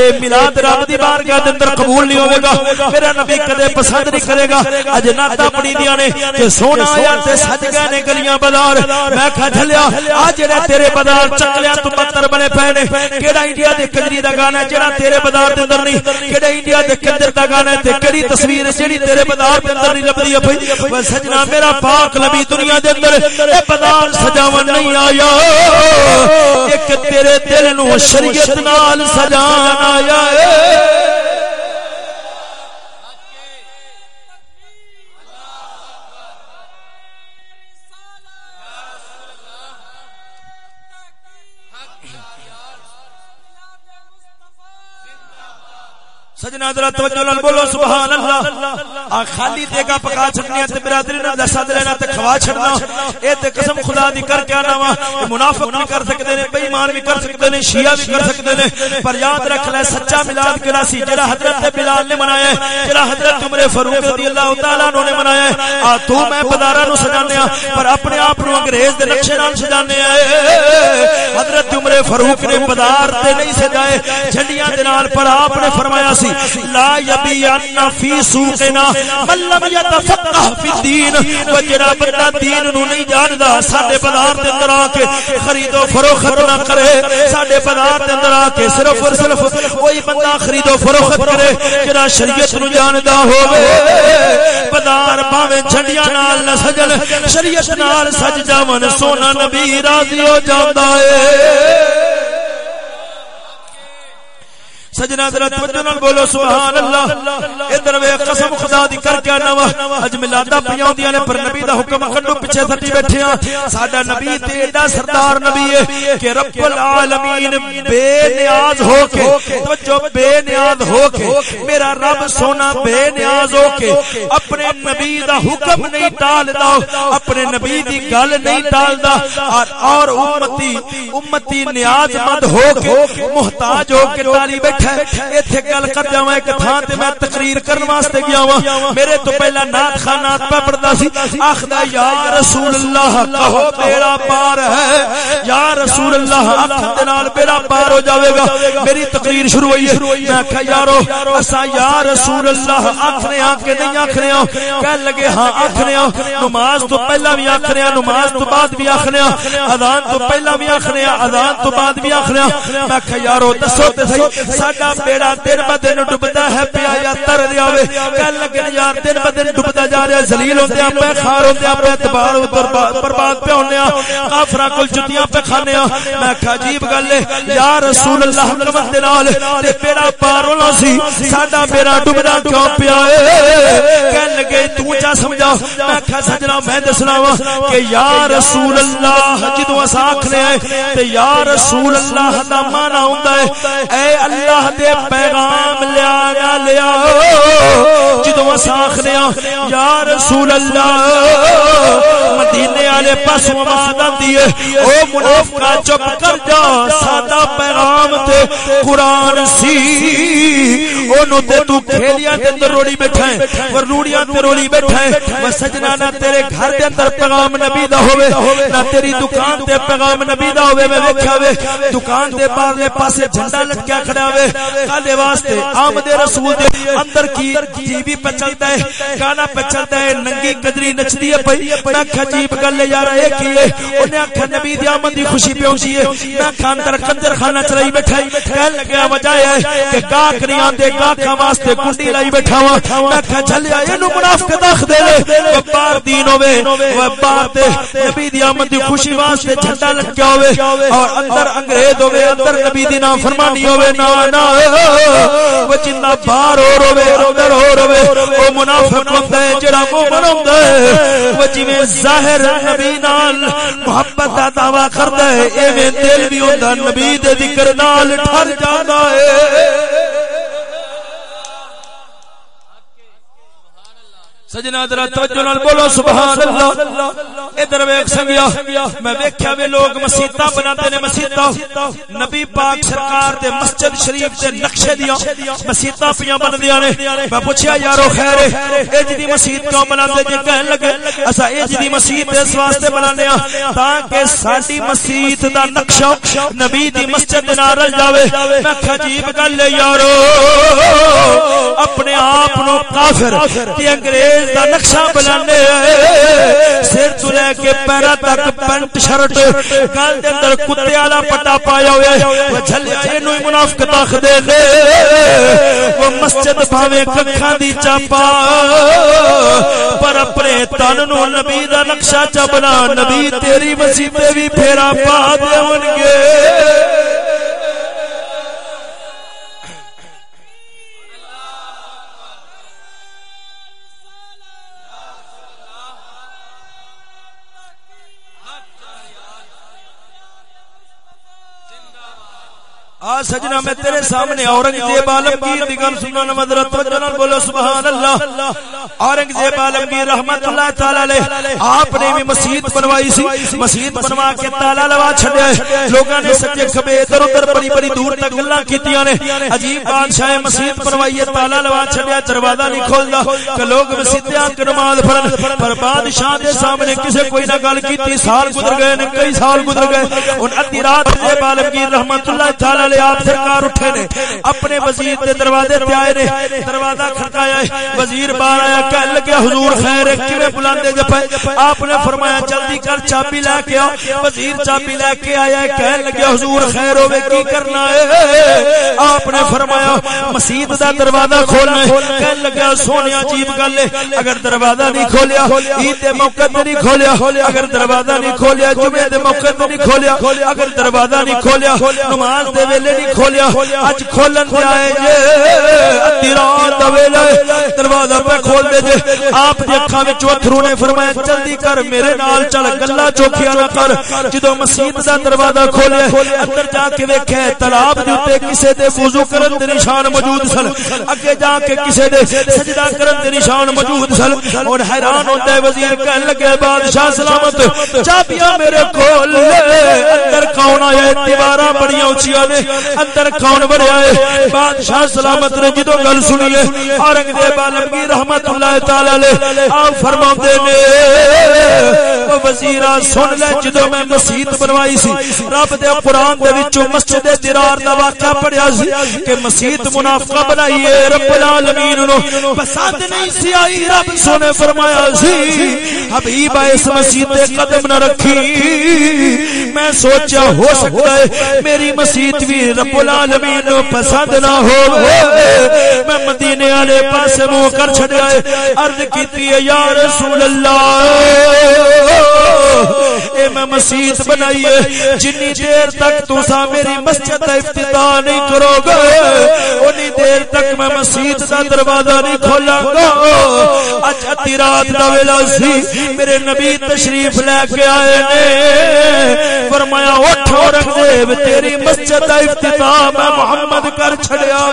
اے میلاد رب دی بارگاہ دے اندر قبول نہیں ہوے گا۔ میرا نبی کدے پسند نہیں کرے گا۔ اج ناتا پڑی دیاں نے کہ سونا آیا تے سج گئے نے گلیاں بازار۔ میں کھا جھلیا آ جڑے تیرے بازار چکلیاں تو پتھر بنے پے نے کیڑا انڈیا دے کنجری دا گانا جڑا تیرے بازار دے اندر نہیں کیڑا انڈیا دے کنجر دا گانا تے کیڑی تصویر جڑی تیرے بازار دے اندر نہیں لبدی اپی او سجنا میرا پاک نبی دنیا دے اندر اے بازار سجاون نہیں آیا۔ ایک تیرے دل نو شریعت نال سجان آیا۔ اے سجنا ذرا توجہ نال بولو، سبحان اللہ۔ آ خالی دے گا پکا چھڑنی تے برادری نال دسا لینا تے کھوا چھڑنا۔ اے تے قسم خدا دی کر کے آنا وا۔ منافق نہیں کر سکدے نے بے ایمان بھی کر سکدے نے، شیعہ بھی کر سکدے نے۔ پر یاد رکھ لے، سچا میلاد کیڑا سی جڑا حضرت بلال نے منایا ہے، جڑا حضرت عمر فاروق رضی اللہ تعالی عنہ نے منایا ہے۔ آ تو میں بازاراں نو سجانے ہاں پر اپنے آپ نو انگریز دے نقشے نال سجانے ہیں حضرت عمر فاروق نے بازار تے نہیں سجائے، جھنڈیاں دے نال پر آپ نے فرمایا سی۔ لا یبیان فی سوقنا، من لم یتفقہ فی الدین و جڑا بندہ دین نو نہیں جاندا، ساڈے بازار دے اندر آ کے خرید و فروخت نہ کرے، ساڈے بازار دے اندر آ کے صرف اور صرف وہی بندہ خرید و فروخت کرے، جڑا شریعت نو جاندا ہوے بازار باویں جھنڈیاں نال نہ سجن، شریعت نال سج جاون، سونا نبی راضی ہو جاندا اے سجنا ذرا توجہ نال بولو سبحان اللہ ادھر وے قسم خدا دی کر کے نوا اج ملادا پیاوندیاں نے، پر نبی دا حکم کھڈو پیچھے سٹی بیٹھے ہاں۔ ساڈا نبی تے ایڈا سردار نبی ہے کہ رب العالمین بے نیاز ہو کے، توجہ، بے نیاز ہو کے، میرا رب سونا بے نیاز ہو کے، اپنے نبی دا حکم نہیں ٹالدا، اپنے نبی دی گل نہیں ٹالدا۔ اور امتی امتی نیاز مند ہو کے، محتاج ہو کے ٹالی بیٹھا ایتھے گل کر جاواں، ایک تھاں تے میں تقریر کرن واسطے گیا ہاں میرے تو پہلا نعت خان نعت پہ پڑھدا سی۔ آکھدا یا رسول اللہ، کہو بیڑا پار ہے۔ یا رسول اللہ، اکھ دے نال بیڑا پار ہو جاوے گا۔ میری تقریر شروع ہوئی ہے۔ میں کہا یارو اسا یا رسول اللہ اکھنے آ کے نہیں اکھنے آ کہن لگے ہاں اکھنے آ نماز تو پہلا بھی اکھنے آ نماز تو بعد بھی اکھنے آ اذان تو پہلا بھی اکھنے آ اذان تو بعد بھی اکھنے آ میں کہا یارو، دسو تے صحیح۔ ساڈا بیڑا دن ب دن ڈبدا ہے پیا یا تر دیا وے کہن لگے یار دن ب دن ڈبدا جا رہا ذلیل ہوندے پہ خار ہوندے پہ اعتبار برباد پہ ہونے کافراں کول جتیاں پہ کھانے میں کہ عجیب گل ہے یا رسول اللہ حکمت دے نال تے بیڑا پار ہونا سی ساڈا بیڑا ڈبدا کیوں پیا اے کہن لگے تو جا سمجھا میں کہ سجنا میں دسنا وا کہ یا رسول اللہ جدوں اساں آکھنے تے یا رسول اللہ دا معنی ہوندا ہے اے اللہ اللہ دے پیغام لیا نہ لیا جدو آخنے یا رسول اللہ، مدینے والے پاس آواز آتی ہے، او منافقہ چپ کر جا ساڈا پیغام تے قرآن سی۔ اونوں تے تو کھیلیاں دے اندر روڑی بیٹھا ہے، ور روڑیاں تے روڑی بیٹھا ہے۔ و سجنا نہ تیرے گھر دے اندر پیغام نبی دا ہوے نہ تیری دکان تے پیغام نبی دا ہوے میں ویکھیا وے، دکان دے باہرلے پاسے جھنڈا لٹکیا کھڑا ہوے کالے واسطے آمد رسول دے اندر کی جی ٹی وی پہ چلتا ہے گانا پہ چلتا ہے، ننگی قدری نچدی ہے پئی میں عجیب گل یار اے کی ہے۔ اونے آکھیا نبی دی آمد دی خوشی پہ ہوندی ہے۔ میں کھان در کنجر خانہ چلائی بیٹھا ہے کہن لگا وجہ ہے کہ گاہک نہیں آندے، گاہکاں واسطے کنڈی لائی بیٹھا وا میں کہ جھلیا، اینو منافق دخ دے لے۔ وپار دین ہوے وپار تے نبی دی آمد دی خوشی واسطے جھنڈا لٹکیا ہوے اور اندر انگریز ہوے اندر نبی دی نافرمانی ہوے نا نا وہ جنہ باہر ہو روے، اندر ہو روے، وہ منافق ہوندا ہے جڑا مومن ہوندا ہے وہ جویں ظاہر نبی نال محبت دا دعویٰ کردا ہے، ایویں دل بھی ہوندا نبی دے ذکر نال ٹھر جاندا ہے۔ سجنا، ذرا توجہ نال بولو، سبحان اللہ۔ ادھر ویکھ سنگیا میں ویکھیا وی لوگ مسجداں بناتے نے مسجداں نبی پاک سرکار دے مسجد شریف دے نقشے دیاں مسجداں پیاں بندیاں نے۔ میں پوچھیا، یارو خیر اے جدی مسجد کیوں بناتے جے کہن لگے اسا اے جدی مسجد اس واسطے بنانے ہاں تاکہ ساڈی مسجد دا نقشہ نبی دی مسجد دے نال رل جاوے۔ میں عجیب گل یارو۔ اپنے آپ نو کافر تے انگریز دا نقشہ بنانے سر تو لے کے پیرا تک پینٹ شرٹ گل دے اندر کتے والا پٹا پایا ہوا ہے۔ جھلیا اینو منافقت آخ دے دے۔ وہ مسجد بھاوے ککھاں دی چاپا۔ پر اپنے تن نو نبی دا نقشہ چا بنا، نبی تیری مسجد بھی پھیرا پا دے گے۔ آ سجنا میں تیرے سامنے اورنگزیب عالمگیر دی گل سنن مدرت توجہ نال بولو سبحان اللہ اورنگزیب عالمگیر رحمت اللہ تعالی علیہ، آپ نے بھی مسجد بنوائی سی۔ مسجد بنوا کے تالا لوا چھڈیا لوگاں نے سجے کھبے ادھر ادھر بڑی بڑی دور تک گلاں کیتیاں نے۔ عجیب بادشاہ مسجد بنوائی ہے، تالا لوا چھڈیا دروازہ نہیں کھولدا۔ کہ لوگ مسجد آ کے نماز پڑھن۔ پر بادشاہ دے سامنے کسے کوئی نہ گل کیتی، سال گزر گئے نے، کئی سال گزر گئے۔ ان ادھی رات عالمگیر رحمت اللہ تعالی آپ سرکار اٹھے نے اپنے وزیر دے دروازے تے آئے نے دروازہ کھڑکایا ہے وزیر باہر آیا کہنے لگا حضور خیر ہے کیویں بلاندے جے پے آپ نے فرمایا جلدی کر چابی لے کے آ وزیر چابی لے کے آیا ہے کہنے لگا حضور خیر ہوے کی کرنا ہے آپ نے فرمایا مسجد دا دروازہ کھولنا ہے کہنے لگا سونیا عجیب گل ہے اگر دروازہ نہیں کھولیا عید دے موقع تے نہیں کھولیا اگر دروازہ نہیں کھولیا جمعے دے موقع تے نہیں کھولیا اگر دروازہ نہیں کھولیا نماز دے ویلے نہیں کھولیا اج کھولن جے ادھی رات دروازہ پہ کھول دے جے۔ آپ دی اکھاں وچ اتھرو نے فرمایا، جلدی کر، میرے نال چل گلا چوکھیا نہ کر۔ جدوں مسجد دا دروازہ کھولیا اندر جا کے ویکھے تالاب دے اوتے کسے دے وضو کرن دے نشان موجود سن۔ اگے جا کے کسے دے سجدہ کرن دے نشان موجود سن۔ اور حیران ہوندا ہے، وزیر کہن لگے، بادشاہ سلامت، چابیاں میرے کول اندر کون آیا دیواراں بڑی اونچیاں نے۔ اندر کون بڑھیا ہے بادشاہ سلامت نے جدو گل سنی ہے، اورنگزیب عالمگیر رحمت اللہ تعالی علیہ، آپ فرماتے ہیں نے وزیرا سن لے جدو میں مسجد بنوائی سی، رب دے قرآن دے وچوں مسجد درار دا واقعہ پڑھیا سی کہ مسجد منافقہ بنائی ہے رب العالمین نو۔ پسند نہیں سی آئی، رب سونے فرمایا سی، حبیب اس مسجد دے قدم نہ رکھی۔ میں سوچا ہو سکتا ہے میری مسجد بھی رب العالمین نو پسند نہ ہو۔ میں مدینے والے پاس منہ کر چھڑیا ہے، عرض کیتی ہے، یا رسول اللہ۔ اے میں مسجد بنائی ہے، جنی دیر تک تو سا میری مسجد کا افتتاح نہیں کرو گے انی دیر تک میں مسجد کا دروازہ نہیں کھولا گا۔ اج ادی رات دا ویلا سی، میرے نبی تشریف لے کے آئے نے۔ فرمایا اٹھ اورنگزیب تیری مسجد کا افتتاح میں محمد کر چھڑیا۔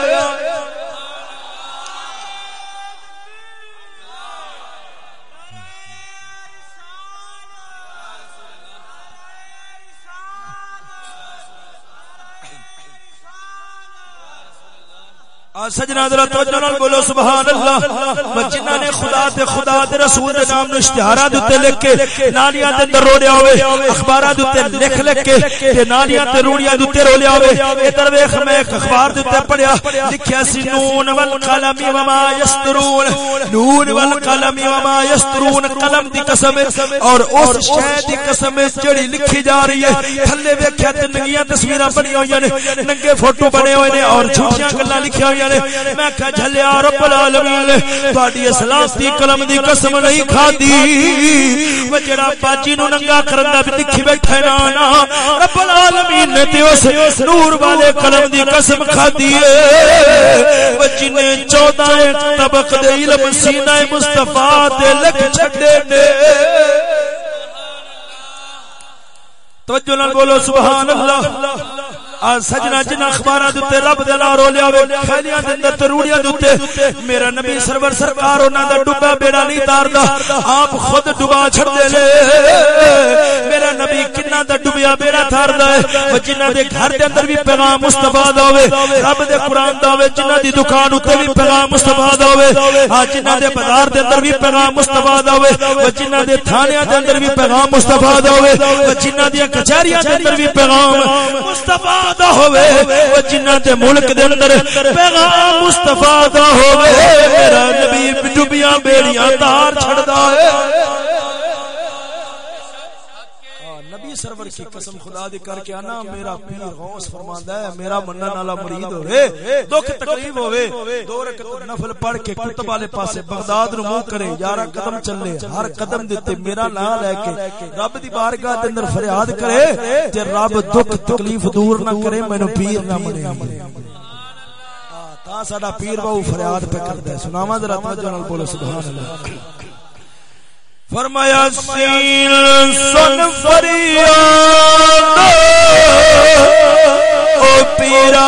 سجنا ذرا توجہ نال بولو سبحان اللہ جنہ نے خدا تے خدا تے رسول دے نام نو اشتہاراں دے تے لکھ کے، نالیاں تے اندر رولیا ہوئے، اخباراں دے تے لکھ لکھ کے، تے نالیاں تے روڑیاں دے تے رولیا ہوئے۔ ادھر ویکھ، میں ایک اخبار دے تے پڑھیا، لکھیا سی، نون والقلم وما یسترون نون والقلم وما یسترون قلم دی قسم، اور اس شے دی قسم جڑی لکھی جا رہی ہے۔ تھلے ویکھیا تے ننگیاں تصویراں بنی ہوئی نے ننگے فوٹو بنے ہوئے نے اور جھوٹیاں گلاں لکھیاں ہوئی نے میں کہا جھلیا رب العالمین نے تہاڈی اسلاف دی قلم دی قسم نہیں کھادی۔ وہ جڑا باجی نو ننگا کرن دا بھی لکھی بیٹھا نا نا۔ رب العالمین نے تے اس نور والے قلم دی قسم کھادی ہے۔ وہ جن 14 طبق دے علم سینہ مصطفی تے لکھ چھڈے نے۔ توجہ نال بولو سبحان اللہ۔ سجنا جن اخباراں دے اخبار رب دے نال رولیا ہوے کھلیاں دے اندر تروڑیاں دے میرا نبی سرور سرکار انہاں دا ڈوبا بیڑا نہیں تاردا، آپ خود ڈوبا چھڑ دے لے۔ میرا نبی کنا دا ڈوبیا بیڑا تاردا ہے جنہاں دے گھر دے اندر بھی پیغام مصطفی دا ہوے رب دے قران دا ہوے جنہاں دی دکان اوتے بھی پیغام مصطفی دا ہوے ہاں جنہاں دے بازار دے اندر بھی پیغام مصطفی دا ہوے جنہاں دے تھانیاں دے اندر بھی پیغام مصطفی دا ہوے جنہاں دی کچہریاں دے اندر بھی پیغام مصطفی دا ہوے جنہ تے ملک دے اندر پیغام مصطفیٰ دا ہوے میرا نبی ڈوبیاں بیڑیاں دار چھڑدا ہے۔ سرور کی قسم خدا دی کر کے انا میرا پیر غوث فرماندا ہے میرا منن والا مرید ہوے دکھ تکلیف ہوے دو رکعت نفل پڑھ کے کتب والے پاسے بغداد نو منہ کرے یارا قدم چلے ہر قدم دے تے میرا نام لے کے رب دی بارگاہ دے اندر فریاد کرے تے رب دکھ تکلیف دور نہ کرے مینوں پیر نہ مرے تا ساڈا پیر بہو فریاد پہ کردا ہے سناواں ذرا توجہ نال بولو سبحان اللہ۔ فرمایا سین سن فریاد او پیرا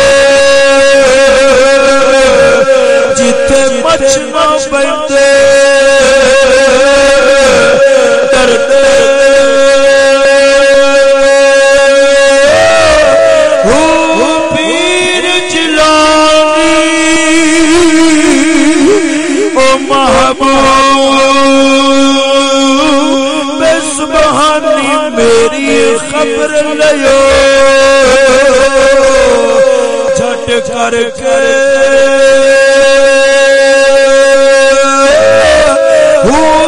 کر کے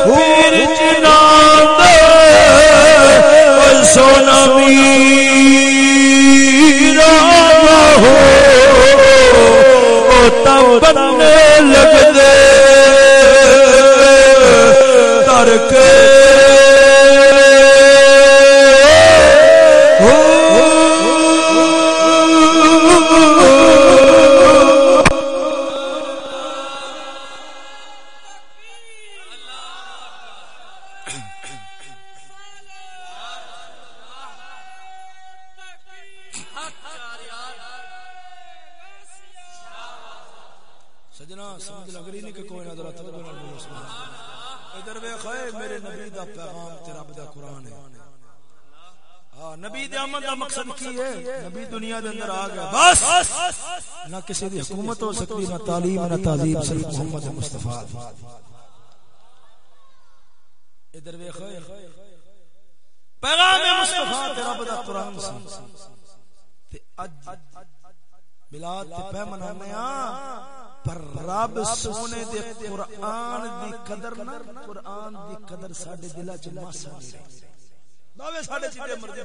پیر جنا سونا لگ دے کر کے آمد دا مقصد کی ہے؟ نبی دنیا دے اندر آ گیا، بس! نہ کسی دی حکومت ہو سکتی، نہ تعلیم، نہ تعظیم، صرف محمد مصطفی۔ ادھر ویکھ پیغام مصطفی تے رب دا قرآن سی۔ تے اج ملاد تے پہ منانے ہاں پر رب سونے دے قرآن دی قدر نہ، قرآن دی قدر ساڈے دلا چ ماسا نہیں ساڈے بھر دے۔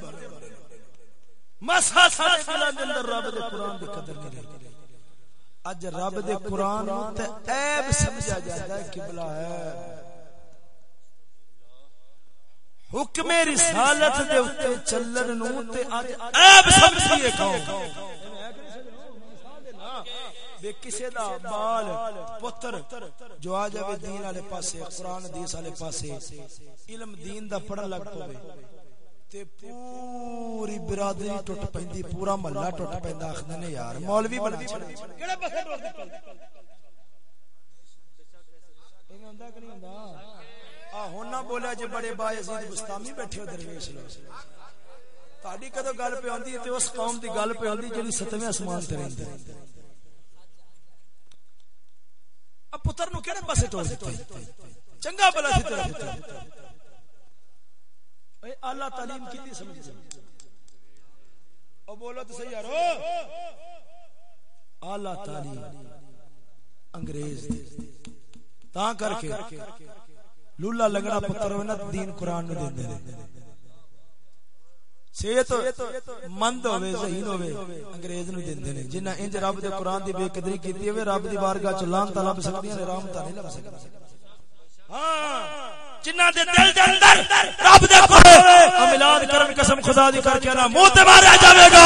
اندر رب دے دی قدر نہیں رہی اج رب دے نو تے عیب سمجھا ہے، قبلہ ہے۔ حکم رسالت دے اوتے چلن نو تے اج عیب سمجھیے کہو بے کسے دا بال، پتر جو آ جاوے دین والے پاسے، قرآن حدیث والے پاسے، علم دین دا پڑھن لگ پوے۔ تے پوری برادری ٹوٹ پیندی پورا محلہ ٹوٹ پیندا آکھدے نے یار، مولوی بنا چھڑے کیڑے پاسے ٹوٹ دتا ایویں ہوندا کہ نہیں ہوندا؟ آ ہونا بولیا جے بڑے با یزید بستامی بیٹھے درویش لو۔ تہاڈی کدو گل پہ ہوندی تے اس قوم دی گل پہ ہوندی جڑی ستویں اسمان تے رہندی اب پتر نو کہڑے پاسے ٹول دیتے چنگا بلا سی طرح اعلی تعلیم کتنی سمجھ سمجھ او بولو تو صحیح یارو۔ اعلی تعلیم انگریز تا کر کے لولا لگڑا پتر ہونا دین قرآن نو دے دے۔ صحت مند ہوے ذہین ہوے انگریز نو دیندے نے۔ جنہ انج رب دے قران دی بے قدری کیتی ہوے رب دی بارگاہ چ لعنت لب سکدیاں نے، رحمت نہیں لب سکدیاں۔ جنہ دے دل دے اندر رب دے کرن قسم خدا دی کر کے منہ تے ماریا جاوے گا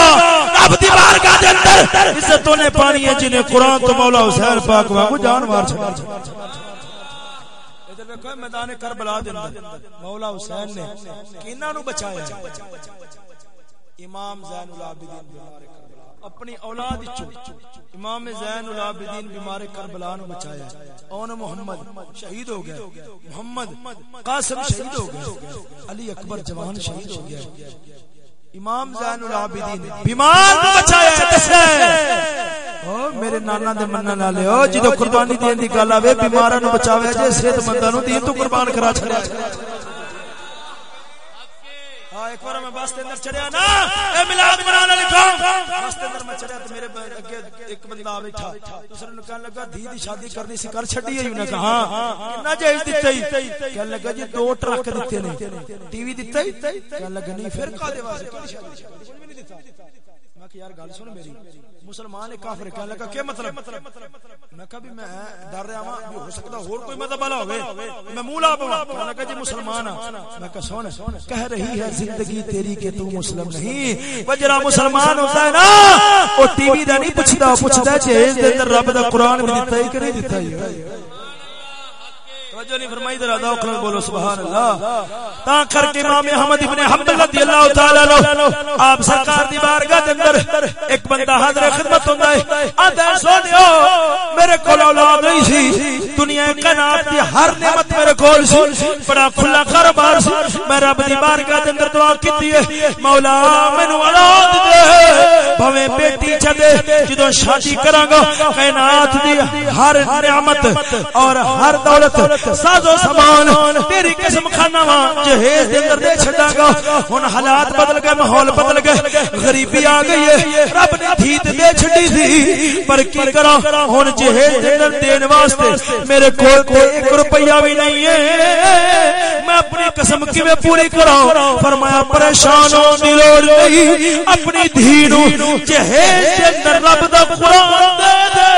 رب دی بارگاہ دے اندر عزتوں نے پانی ہے جنہیں قران تو مولا حسین پاک جان مار چھڑا میدان کربلا دے اندر مولا حسین نے کیناں نو بچایا امام زین العابدین بیمار اپنی اولاد چو امام زین العابدین بیمار کربلا نو بچایا۔ اون محمد شہید ہو گیا۔ محمد قاسم شہید ہو گیا۔ علی اکبر جوان شہید ہو گیا۔ امام زین العابدین بیمار کو بچایا دسے او میرے نانا دے منن والے او جدو قربانی دین دی گل آوے، بیماراں نو بچاوے، جے صحت منداں نو دین تو قربان کرا چھڑیا۔ ایک بار میں بس اندر چڑھیا نا۔ اے میلاد منانے والے قوم بس اندر میں چڑھیا تے میرے اگے ایک بندہ بیٹھا۔ دوسرے نے کہنے لگا دی دی شادی کرنی سی کر چھڈی ہے انہاں کہا کتنا جائز دتا ہی کہنے لگا جی دو ٹرک دتے نے۔ ٹی وی دتا ہی کہنے لگا، نہیں، پھر کا دے واسطے شادی کوئی نہیں دتا میں کہ یار گل سن میری۔ مسلمان ایک کافر کہنے لگا، کیا مطلب؟ میں کہا بھی میں ڈر رہا ہوں بھی ہو سکتا اور کوئی مطلب والا ہوئے۔ میں منہ لا پاؤں کہنے لگا جی مسلمان ہاں میں کہا سن، کہہ رہی ہے زندگی تیری کہ تو مسلم نہیں۔ وجرا مسلمان ہوتا ہے نا، وہ ٹی وی دا نہیں پوچھتا پوچھتا ہے جہیز دے رب دا قرآن بھی دیتا ہے کہ نہیں دیتا ہے۔ توجہ نہیں فرمائی، ذرا ذوق نال بولو سبحان اللہ تا کر کے امام احمد ابن حنبل رضی اللہ تعالی عنہ، آپ سرکار دی بارگاہ دے اندر ایک بندہ حاضر خدمت ہوندا ہے۔ آدھا سونیو میرے کول اولاد نہیں سی۔ دنیا کائنات دی ہر نعمت میرے کول سی۔ بڑا کھلا کاروبار سی۔ میں رب دی بارگاہ دے اندر دعا کیتی ہے۔ مولا، مینوں اولاد دے۔ بھویں بیٹی چ دے جدوں شادی کراں گا، کائنات دی ہر نعمت اور ہر دولت ساز و سامان، تیری قسم کھانا وا، جہیز دے اندر دے چھڈا گا۔ ہن حالات بدل گئے، ماحول بدل گئے، غریبی آ گئی ہے۔ رب نے دھیت دے چھڈی سی پر کی کراں؟ ہن جہیز دے اندر دین واسطے میرے کول کوئی ایک روپیہ بھی نہیں ہے۔ میں اپنی قسم کیویں پوری کراں؟ فرمایا، پریشان ہون دی لوڑ نہیں۔ اپنی دھی نو جہیز دے اندر رب دا قران دے دے۔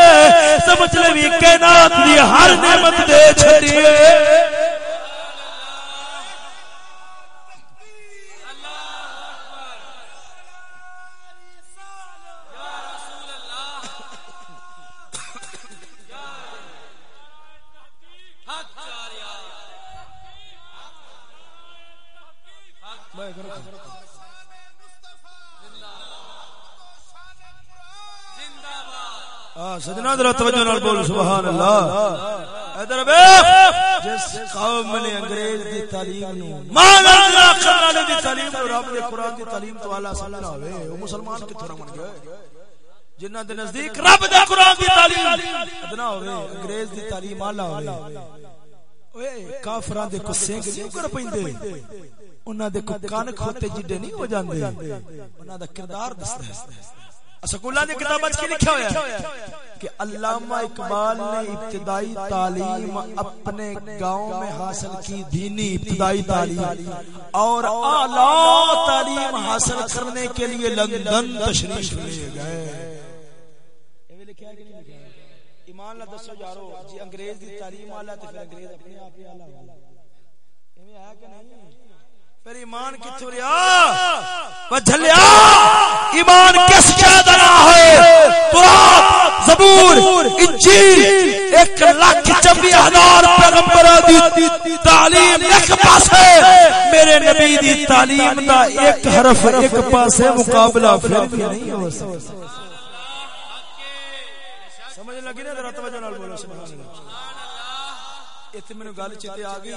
سمجھ لے وی کائنات دی ہر نعمت دے چھڈی۔ سجنا توجہ بول سبحان اللہ۔ جس قوم نے انگریز دی تعلیم نو مان اللہ کرنے دی تعلیم نو، رب دے قران دی تعلیم تو اعلی سمجھنا ہوے او مسلمان کتھوں رمن گئے؟ جنہاں دے نزدیک رب دے قران دی تعلیم، ادنا ہوے انگریز دی تعلیم اعلی ہوے اوئے، کافراں دے کو سنگ نہیں کر پیندے انہاں دے کو کان کھوتے جڈے نہیں ہو جاندے۔ انہاں دا کردار دسدا ہے سکولہ نے کتاب کی لکھا ہوا ہے کہ علامہ اقبال نے ابتدائی تعلیم اپنے گاؤں میں حاصل کی دینی ابتدائی تعلیم اور اعلی تعلیم حاصل کرنے کے لیے لندن تشریف لے گئے۔ ایمان اللہ دسو یارو جی انگریز دی تعلیم والا تے پھر انگریز اپنے آپ ہی اعلی والا ایویں ہے کہ نہیں؟ پھر ایمان جھلیا ایمان کس چادر ہے؟ زبور انجیل ایک لاکھ چبی ہزار پیغمبر دی تعلیم ایک پاسے میرے نبی دی تعلیم دا ایک حرف ایک پاسے مقابلہ پھر بھی نہیں ہو سکتا۔ سمجھ لگی نا ذرا توجہ نال بولو سبحان اللہ۔ اتنے میرے گل چیتے آ گئی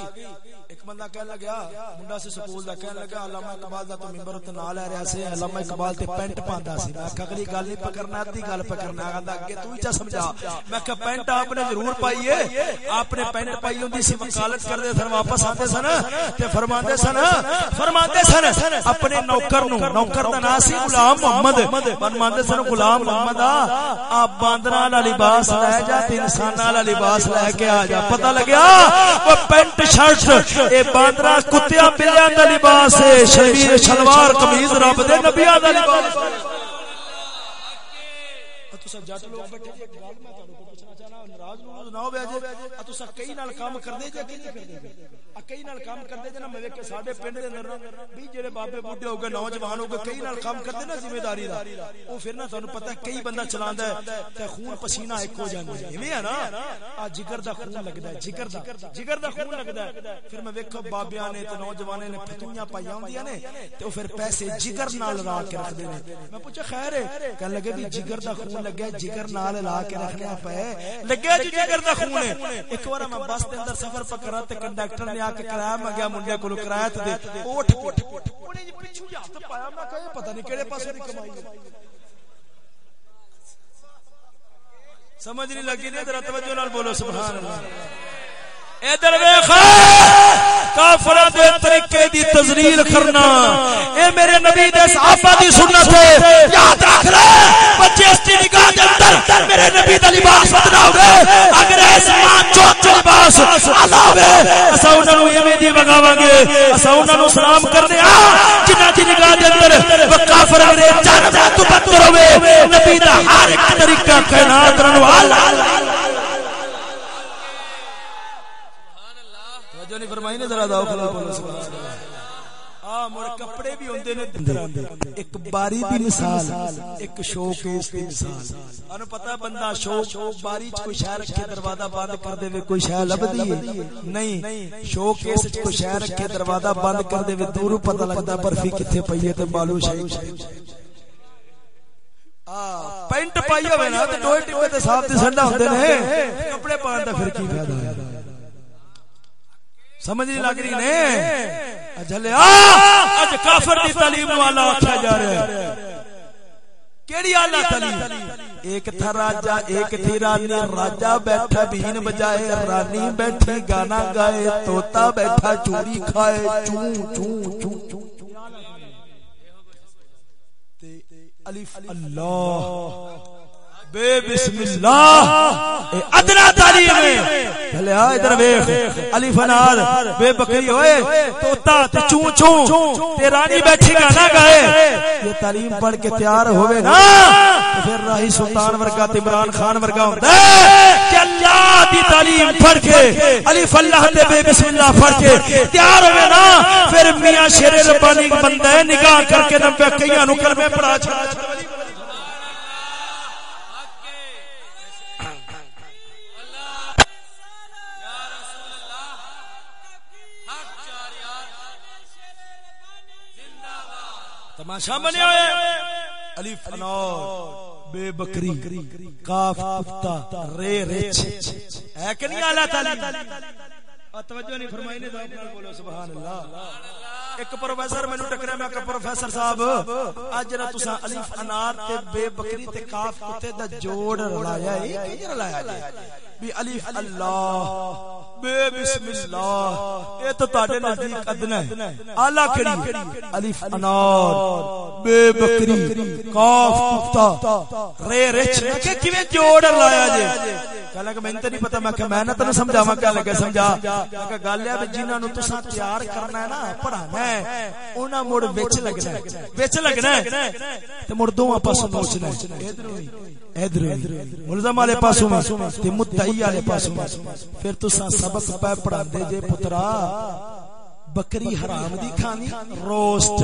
ایک بندہ کہنے لگا منڈا سے سکول دا کہنے لگا علامہ اقبال دا تو ممبر تے نال لے رہیا سی علامہ اقبال تے پینٹ پاندا سی میں کہ اگلی گل نہیں پکڑنا ادھی گل پکڑنا آندا کہ تو ہی چا سمجھا میں کہ پینٹ آپ نے ضرور پائی ہے آپ نے پینٹ پائی ہوندی سی وکالت کردے سن واپس آتے سن تے فرماندے سن فرماندے سن اپنے نوکر نو نوکر دا نام سی غلام محمد فرماندے سن غلام محمد آ باندراں والا لباس لے جا تے انساناں والا لباس لے کے آ جا پتہ لگیا وہ پینٹ شرٹ اے باندرا کتیا بلیاں دا لباس ہے شریر شلوار قمیض رب دے نبیاں دا لباس تسا جٹ لوگ بیٹھے جی گل میں تانوں پوچھنا چاہنا، ناراض نہ ہو جے تسا کئی نال کام کردے جی، جے نہیں کردے جی؟ کئی نال کام کرتے جنا میں کہ ساڈے پنڈ دے اندر نا، بھی جڑے بابے بوڈھے ہو گئے، نوجوان ہو گئے، کئی نال کام کرتے نا ذمہ داری دا۔ او پھر نا تانوں پتہ ہے کئی بندہ چلاندا ہے تے خون پسینہ ایک ہو جاندا ہے۔ ایویں ہے نا؟ آ جگر دا خون لگدا ہے، جگر دا جگر دا خون لگدا ہے۔ پھر میں ویکھو بابیاں نے تے نوجوانے نے فتویاں پائیاں ہوندیاں نے، تے او پھر پیسے جگر نال لا کے رکھ دے نے۔ میں پوچھا، خیر ہے؟ کہ لگے بھی جگر دا خون لگیا جگر نال لا کے رکھنے پے۔ لگیا جی جگر دا خون ہے۔ ایک بار میں بس دے اندر سفر پکڑا تے کنڈکٹر نے آ کے کرایہ منگیا منڈے کو کرایہ تے اٹھ اٹھ اونے جی پیچھے ہاتھ پایا میں کہ پتہ نہیں کیڑے پاسے دی کمائی سمجھ نہیں لگی نے ذرا توجہ نال بولو سبحان اللہ ادھر ویخ کافرا دے طریقے دی تزلیل کرنا اے میرے نبی دے صحابہ دی سنت ہے یاد رکھ لے بچے اس دی نگاہ دے اندر میرے نبی دا لباس بدلا ہوے اگر اس ماں چوک اچھا لباس اللہ ہوے اسا انہاں نو ایویں دی وگاواں گے۔ اسا انہاں نو سلام کرنے آ جنہاں دی نگاہ دے اندر کافر میرے جان دا تو بدتر ہوے نبی دا ہر ایک طریقہ کائنات رن والا توجہ نہیں فرمائی نے ذرا داؤ کھلا بولو سبحان اللہ۔ ہاں مڑ کپڑے بھی ہوندے نے اندر ایک باری دی مثال ایک شو کیس دی مثال۔ انو پتہ بندہ باری چ کوئی شے رکھے دروازہ بند کر دے کوئی شے لبدی ہے۔ نہیں شو کیس چ کوئی شے رکھے دروازہ بند کر دے دوروں پتہ لگدا برفی کتے پئی ہے تے بالو شے پینٹ پائی ہوے نا تے ٹوئے ٹپے تے صاحب تے سنڈا ہوندے نے۔ کپڑے پان دا پھر کی فائدہ ہے؟ سمجھ نہیں لگ رہی نے؟ اج کافر دی تعلیم والا آکھیا جا رہا ہے۔ کیڑی اعلی تعلیم؟ ایک تھا راجا ایک تھی رانی۔ راجا بیٹھا بین بجائے۔ رانی بیٹھی گانا گائے۔ توتا بیٹھا چوری کھائے۔ چوں چوں چوں چوں الف اللہ۔ بے بسم اللہ اے ادنا تعلیم ہے۔ بھلے آ ادھر ویکھ۔ علی فنار، بے بکری ہوئے۔ توتا تے چوں چوں۔ تے رانی بیٹھی گانا گائے۔ یہ تعلیم پڑھ کے تیار ہوئے نا۔ پھر راہی سلطان ورگا تے عمران خان ورگا ہوندا ہے۔ کہ اللہ دی تعلیم پڑھ کے، علی فلاح تے بے بسم اللہ پڑھ کے تیار ہوئے نا۔ پھر میاں شیر ربانی بندہ ہے، نگاہ کر کے نبی کئیاں نو کلمے پڑھا چھڑا۔ تماشا بنیا ہوا الف انور بے بکری کاف کتا رے رچ ہے کہ نہیں اعلی تعلیم توجہ نہیں فرمائی نے ذوق نال بولو، سبحان اللہ۔ ایک پروفیسر مینوں ٹکریا میں کہ پروفیسر صاحب اج جڑا تساں الف انار تے بے بکری تے کاف کتے دا جوڑ رلایا ہے کی رلایا جی بھی الف اللہ بے بسم اللہ اے تو تاڈے نزدیک ادنا ہے اعلی کڑی الف انار بے بکری کاف کتا رے رچ کہ کیویں جوڑ لایا جے کہلا کہ تے نہیں پتہ میں کہ میں نہ تینوں سمجھاواں کہ سمجھا۔ کہ گل ہے جنہاں نو تساں کرنا ہے نا، پڑھانا ہے، انہاں مڑ وچ لگنا ہے۔ وچ لگنا ہے؟ تے مڑ دوواں پاسوں ہے۔ ملزم والے پاسوں تے والے پاسوں پھر تساں سبق پڑھا دے جے پترا، بکری حرام دی کھانی، روسٹ۔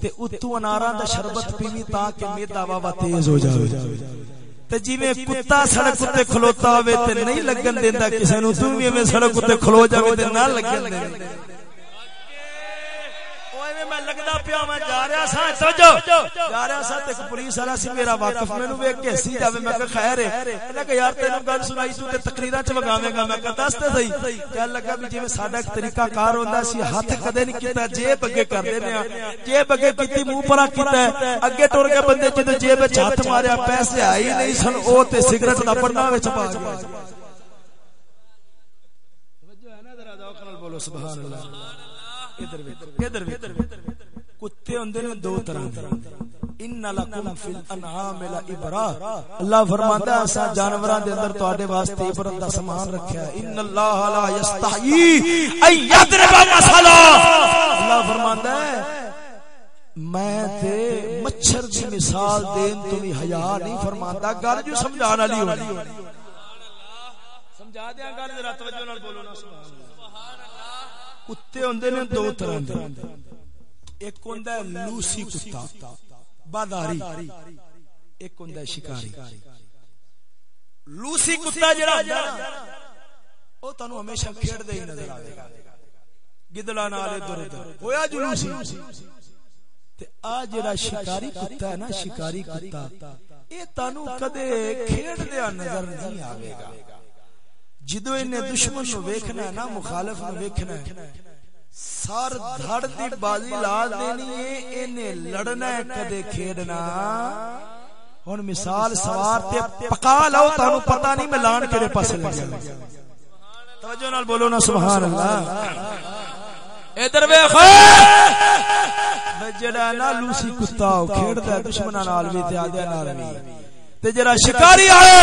تے اتو اناراں دا شربت پینی تاکہ میدا وا تیز ہو جاوے۔ تے جویں کتا سڑک تے کھلوتا ہوئے تے نہیں لگن دیندا، کسے نو تو وی میں سڑک تے کھلو جاوے تے نہ لگن دیندا۔ میں لگدا پیا میں جا رہا سا توجہ۔ جا رہا سا تے پولیس والا سی میرا واقف، مینوں ویکھ کے ہسی جاوے، میں کہ خیر ہے۔ انہاں کہ یار تینوں گل سنائی، تو تے تقریراں چ گا میں کہ دس تے صحیح لگا بھی جویں ساڈا ایک طریقہ کار ہوندا سی، ہاتھ کدے نہیں کیتا، جیب اگے کر دینے ہاں جیب اگے کیتی، منہ پرا کیتا ہے۔ اگے ٹر کے بندے جیب وچ ہاتھ ماریا، پیسے آئی نہیں سن، او تے سگریٹ دا وچ پا گیا۔ بولو، سبحان اللہ۔ کتے ہوندے نے دو طرح ان لکم فی الانعام لعبرا اللہ فرماندا ہے اسا جانوراں دے اندر تواڈے واسطے عبرت دا سامان رکھیا ہے۔ ان اللہ لا یستحیی ای یضرب مثلا۔ اللہ فرماندا ہے، میں تے مچھر دی مثال دین تو بھی حیا نہیں فرماندا۔ گل جو سمجھان والی ہونی سمجھا دیاں گل، ذرا توجہ نال بولو نا، سبحان اللہ۔ کتے ہوندے نے دو طرح دے۔ ایک ہوندا ہے لوسی کتا، باداری۔ ایک ہوندا ہے شکاری۔ لوسی کتا جڑا ہوندا او تانوں ہمیشہ کھیڑ دے ہی نظر آوے گا۔ گدڑا نال ادھر ادھر ہویا جو لوسی تے آ جڑا شکاری کتا ہے نا، شکاری کتا، اے تانوں کدے کھیڑ دیا نظر نہیں آوے گا۔ جدو انہیں دشمن نو ویکھنا ہے نا مخالف نو ویکھنا ہے۔ سار دھڑ دی بازی لا دینی ہے، انہیں لڑنا ہے، کدے کھیڑنا ہن مثال سوار تے پکا لو تانوں پتہ نہیں میں لان کیڑے پاسے لگ گیا توجہ نال بولو نا، سبحان اللہ۔ ادھر ویکھ۔ جڑا نا، لوسی کتا کھیڑدا دشمناں نال وی تے آدیاں نال وی تے جڑا شکاری آئے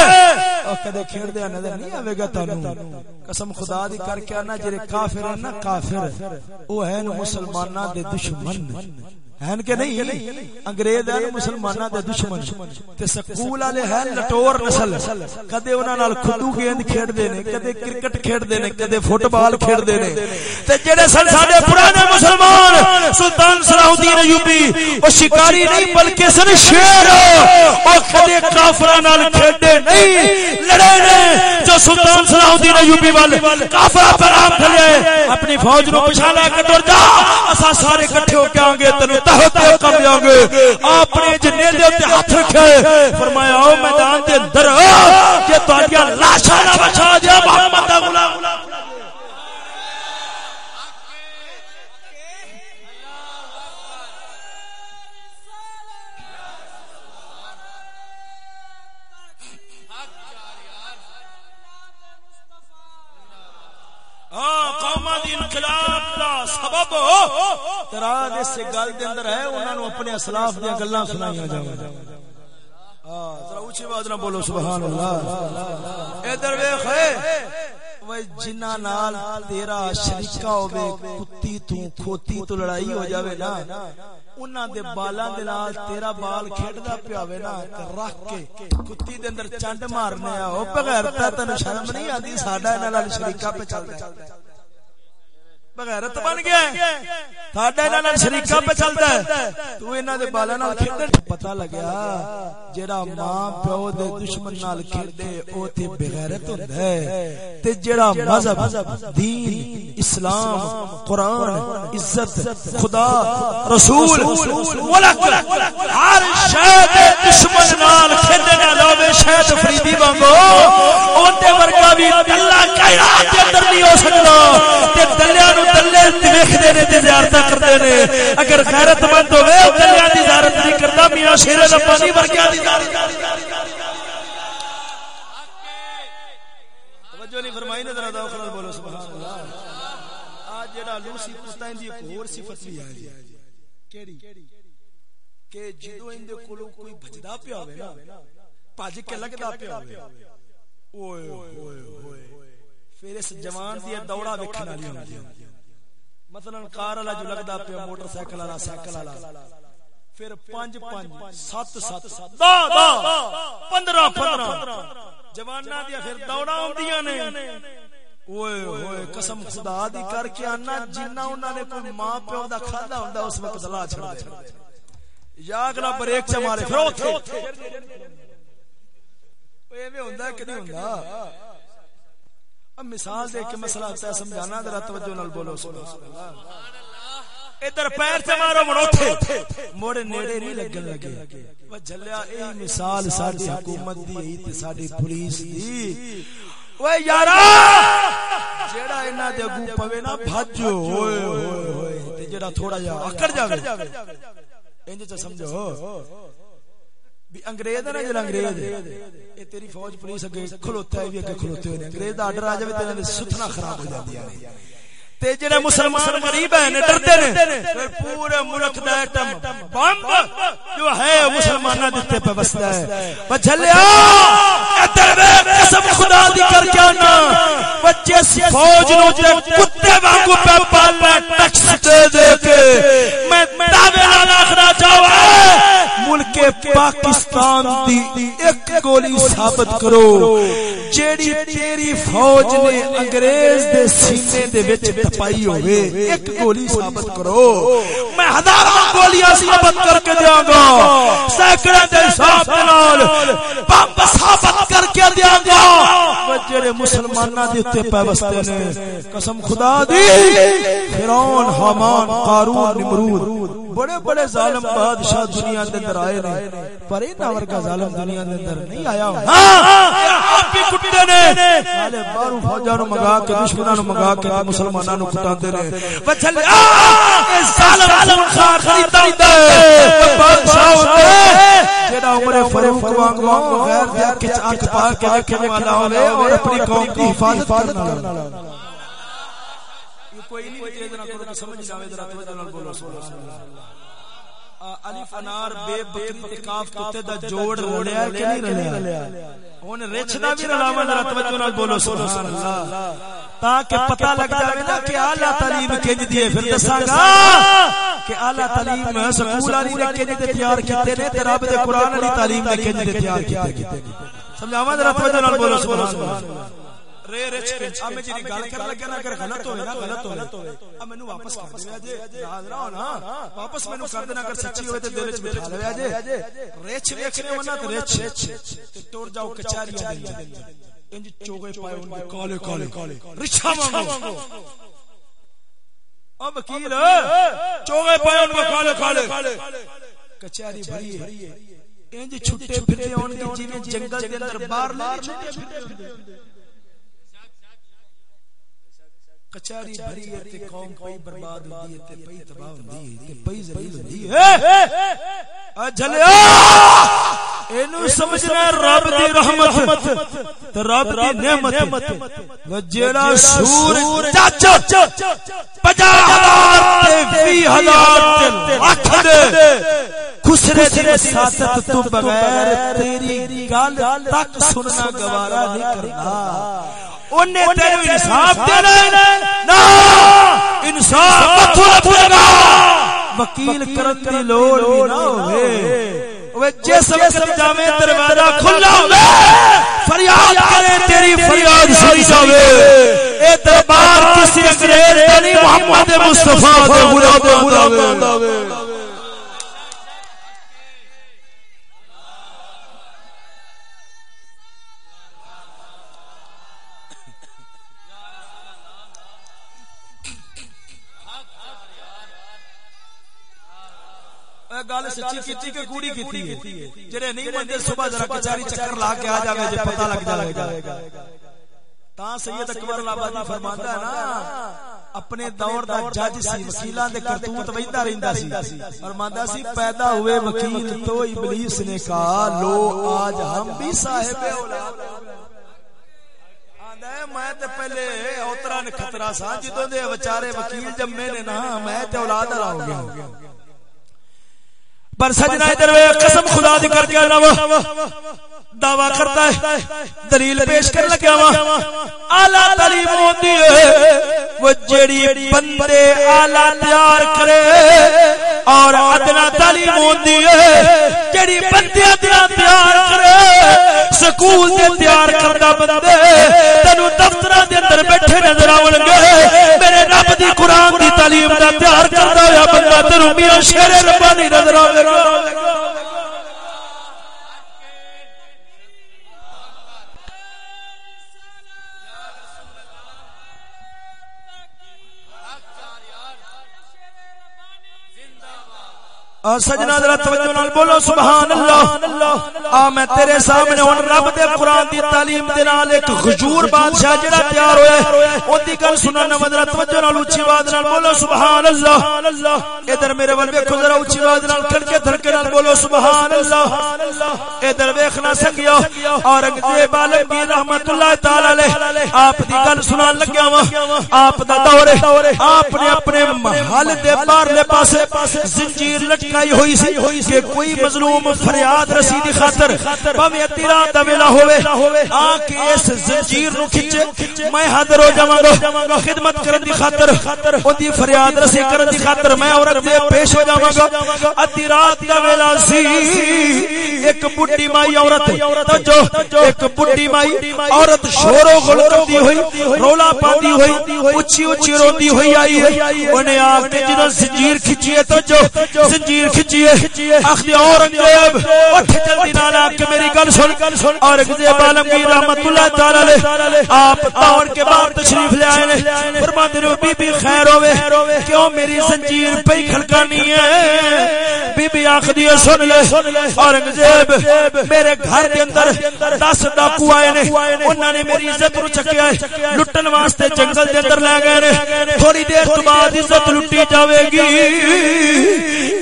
او کدے کھیڑ دیا نظر نہیں آوے گا تانوں۔ قسم خدا دی کر کے انا جڑے کافر ہیں نا کافر۔ او ہیں مسلماناں دے دشمن۔ ہیں کہ نہیں? انگریز ہیں مسلماناں دے دشمن تے سکول والے ہیں لٹور نسل، کدے انہاں نال کھڈو گیند کھیڈ دے نے، کدے کرکٹ کھیڈ دے نے، کدے فٹ بال کھیڈ دے نے۔ تے جڑے سن ساڈے پرانے مسلمان، سلطان صلاح الدین ایوبی، او شکاری نہیں بلکہ سن شیر، او کدے کافراں نال کھیڈے نہیں، لڑے نے جو سلطان صلاح الدین ایوبی وال کافر پر آپ کھلے اپنی فوج نو پچھا لے کے ٹر جا اسا سارے اکٹھے ہو کے آں آنگے تینو تحت کر لیا گے آپ نے جنے دے تے ہاتھ رکھے، فرمایا، او میدان دے اندر کہ تہاڈیاں لاشاں نہ بچا جا، محمد دا غلام انقلاب دا سبب ترا دے سے گل دے اندر ہے، انہاں نو اپنے اسلاف دی گلاں سنائیاں جاواں ہاں ذرا اونچی آواز نہ بولو، سبحان اللہ۔ ادھر ویکھ وے جنہ نال تیرا شریکہ ہوے کتی تو کھوتی تو لڑائی ہو جاوے نا، انہاں دے بالاں دے نال تیرا بال کھیڈدا پیا ہوے نا رکھ کے کتی دے اندر چنڈ مارنے آ۔ او بغیر تے شرم نہیں آندی، ساڈا انہاں نال شریکہ پہ چلدا ہے۔ بغیرت بن گیا انہاں نال شریکا پہ چلدا ہے۔ تو انہاں دے بالاں نال کھیڈن پتہ لگیا جڑا ماں پیو دے دشمن نال کھیڈے او تے بغیرت ہوندا ہے۔ تے جڑا مذہب دین اسلام قرآن عزت خدا رسول ملک ہر شے دے دشمن نال شاید فریدی وانگو۔ اونتے ورگا بھی دلہ کائنات کے اندر نہیں ہو سکتا تے دلیاں نو دلے ویکھدے نے تے زیارتاں کردے نے۔ اگر غیرت مند ہوے دلیاں دی زیارت نہیں کردا میاں شیر ربانی ورگا دی زیارت توجہ نہیں فرمائی نے، ذرا داخل بولو، سبحان اللہ۔ آج جڑا لوسی پتاں دی ایک اور صفت بھی آئی۔ کیڑی؟ کہ جدو اندے کولو کوئی بھجدا پیا ہوے نا بھج کے لگدا پیا ہوے اوئے ہوئے ہوئے۔ پھر اس جوان دی دوڑا ویکھن والی ہوندی ہے۔ مثلا کار والا جو لگدا پیا موٹر سائیکل والا سائیکل والا۔ پھر پانچ پانچ، سات سات۔ دا دا پندرہ پندرہ۔ جوانا دیا پھر دوڑا ہوندیاں نے۔ اوئے، ہوئے، قسم خدا دی کر کے آنا جنہ انہوں نے کوئی ماں پیو دا کھادا ہوندا، اس وقت لا چھڑ دے۔ یا اگلا بریک چ مارے، پھر اوتھے ایویں ہوندا ہے کہ نہیں ہوندا؟ اب مثال دے کے مسئلہ تے سمجھانا ذرا توجہ نال بولو سبحان اللہ۔ ادھر پیر تے مارو مڑ اوتھے موڑے نیڑے نہیں لگن لگے۔ وہ جھلیا اے مثال ساڈی حکومت دی ائی تے ساڈی پولیس دی۔ اوے یارا! جیڑا انہاں دے اگوں پوے نا بھج۔ ہوئے ہوئے ہوئے۔ تے جیڑا تھوڑا جا اکڑ جاوے۔ انج تے سمجھو۔ بھی انگریز ہے نا جڑا انگریز اے تیری فوج پولیس اگے کھلوتا ہے بھی اگے کھلوتے ہوئے انگریز دا آرڈر آ جاوے تے انہاں ستھنا خراب ہو جاندی ہے تے جڑے مسلمان غریب ہیں نے پھر پورے ملک دا ایٹم۔ بم! جو ہے مسلماناں پہ بسدا ہے۔ او جھلیا! ادھر ویکھ قسم خدا دی کر کے انا بچے فوج نو جے کتے وانگو پہ پالنا ٹیکس دے دے کے۔ میں دعوے نال اخرا جاواں ملک پاکستان دی ایک گولی ثابت کرو۔ جیڑی تیری فوج نے انگریز دے سینے دے وچ ٹپائی ہوئے ایک گولی ثابت کرو۔ میں ہزاراں گولیاں ثابت کر کے دیاں گا۔ سینکڑے دے حساب نال بم ثابت کر کے دیاں گا۔ جڑے مسلماناں دے تے پیوستے نے قسم خدا دی فرعون حامان قارون نمرود بڑے بڑے ظالم بادشاہ دنیا دے اندر آئے نے۔ پر انہاں ورگا ظالم دنیا دے اندر نہیں آیا ہاں۔ آپ بھی کٹے نے۔ سالے باہروں فوجاں نو منگا کے دشمناں نو منگا کے مسلماناں کٹاندے نے وچھل ظالم خان خریدا بادشاہ ہوندے جیڑا عمر فاروق وانگو غیر دے کچ اکھ پا کے رکھنے والا ہوے اور اپنی قوم کی حفاظت کرنا کوئی نہیں تیز نہ کرو سمجھ جاوے ذرا توجہ نال بولو سبحان اللہ الف انار بے بکری تے کاف کتے دا جوڑ رلیا کہ نہیں رلیا ہن رچ دا بھی رلاواں ذرا توجہ نال بولو سبحان اللہ تاکہ پتہ لگ جاوے نا کہ اعلی تعلیم کنج دی ہے پھر دساں گا کہ اعلی تعلیم سکول والی نے کنج تے تیار کیتے نے تے رب دے قران والی تعلیم نے کنج تے تیار کیتے سمجھاواں ذرا توجہ نال بولو سبحان اللہ رے جی، میں جڑی گل کر لگا اگر غلط ہوے غلط ہوے مینوں واپس کر دے جے ہاں، ہاں۔ واپس مینوں کر دینا، اگر سچی ہوے تے دل وچ بٹھا لے جے۔ رچ ویکھنے ہونا تے رچ۔ تے ٹر جاؤ دے انج چوگے پائے ان کالے کالے۔ رچھا مانگو وکیل، چوگے پائے ان کالے کالے۔ کچاری بھری ہے۔ انج چھٹے پھرتے جنگل دے اندر باہر لے چھٹے پھرتے کچاری بھری ہے تے قوم پئی برباد ہوندی ہے تے پئی تباہ ہوندی ہے تے پئی ذلیل ہوندی ہے۔ ا جھلیا! اینو سمجھنا رب دی رحمت۔ تے رب دی نعمت۔ جیڑا سور چچ 50000 تے 20000 تے لاکھ دے۔ خسرے دی ساتت تو بغیر تیری گل تک سننا گوارا نہیں کرنا۔ انہیں تیرے انصاف دینا نا انصاف لگا وکیل کرن دی لوڑ بھی نہ ہوئے۔ جس وقت جامع دروازہ کھلا ہوئے فریاد کرے تیری فریاد سنی جاوے اے دربار کسی انگریز نہیں محمد مصطفیٰ دے غلام ہوئے گل سچی کیتی کہ کوڑی کیتی ہے؟ جڑے نہیں مندے صبح ذرا کچاری چکر لا کے آ جاوے جے پتہ لگ جائے گا۔ تا سید اکبر آبادی فرماندا ہے نا اپنے دور دا جج سی وکیلاں دے کرتوت ویندا رہندا سی۔ فرماندا سی پیدا ہوئے وکیل تو ابلیس نے کہا لو آج ہم بھی صاحب اولاد میں تے پہلے اوترا نے خطرہ سا جدوں دے بیچارے وکیل جمے نے نا میں تے اولاد والا ہو گیا پر سجنا ادھر قسم خدا دی کر کے نو دعوی کرتا ہے، دلیل پیش کر لگا وا اعلی تعلیم ہوندی ہے، وہ جڑی بندے اعلی تیار کرے اور ادنا تعلیم ہوندی ہے جڑی بندے ادنا تیار کرے، سکول دے تیار کردا بندے تینو دفتراں دے اندر بیٹھے نظر آون گے۔ میرے رب دی قران دی تعلیم دا تیار کردا ہویا بندہ، تینو میاں شیر ربانی نظر آوے گا۔ سجنا ذرا توجہ نال بولو سبحان اللہ آ، میں تیرے سامنے ہن رب دے قران دی تعلیم دے نال ایک غجور بادشاہ جڑا تیار ہویا اون دی گل سنن ذرا توجہ نال، اونچی آواز نال بولو سبحان اللہ ادھر میرے ول ویکھو ذرا، اونچی آواز نال کھڑکے دھڑکے نال بولو سبحان اللہ ادھر ویکھنا سکیا اورنگزیب عالم کی رحمت اللہ تعالی علیہ، آپ دی گل سنان لگیا وا آپ دا دور ہے۔ آپ نے اپنے محل دے باہر لے پاسے زنجیر لٹ لٹکائی ہوئی سی کہ کوئی مظلوم فریاد رسیدی خاطر پاویں ادی رات دا ویلا ہوے آ کے اس زنجیر نو کھچے میں حاضر ہو جاواں گا، خدمت کرن دی خاطر اودی فریاد رسی کرن دی خاطر میں عورت دے پیش ہو جاواں گا۔ ادی رات دا ویلا سی، ایک بڈھی مائی عورت، توجہ، ایک بڈھی مائی عورت شور و غل کرتی ہوئی، رولا پاندی ہوئی، اونچی اونچی روندی ہوئی آئی ہے اونے آ کے جنوں زنجیر کھچی ہے، توجہ، زنجیر زنجیر کھچیے اخلی اورنگزیب، اٹھ جلدی نالا کہ میری گل سن۔ اورنگزیب عالمگیر رحمت اللہ تعالی آپ دوڑ کے بعد تشریف لے آئے نے۔ فرماتے نے بی بی خیر ہوے کیوں میری زنجیر پہ کھڑکانی ہے؟ بی بی آخری سن لے۔ اورنگزیب میرے گھر کے اندر دس ڈاکو آئے نے انہوں نے میری عزت رو چکے آئے لٹن واسطے جنگل کے اندر لے گئے نے۔ تھوڑی دیر تو بعد عزت لٹی جاوے گی۔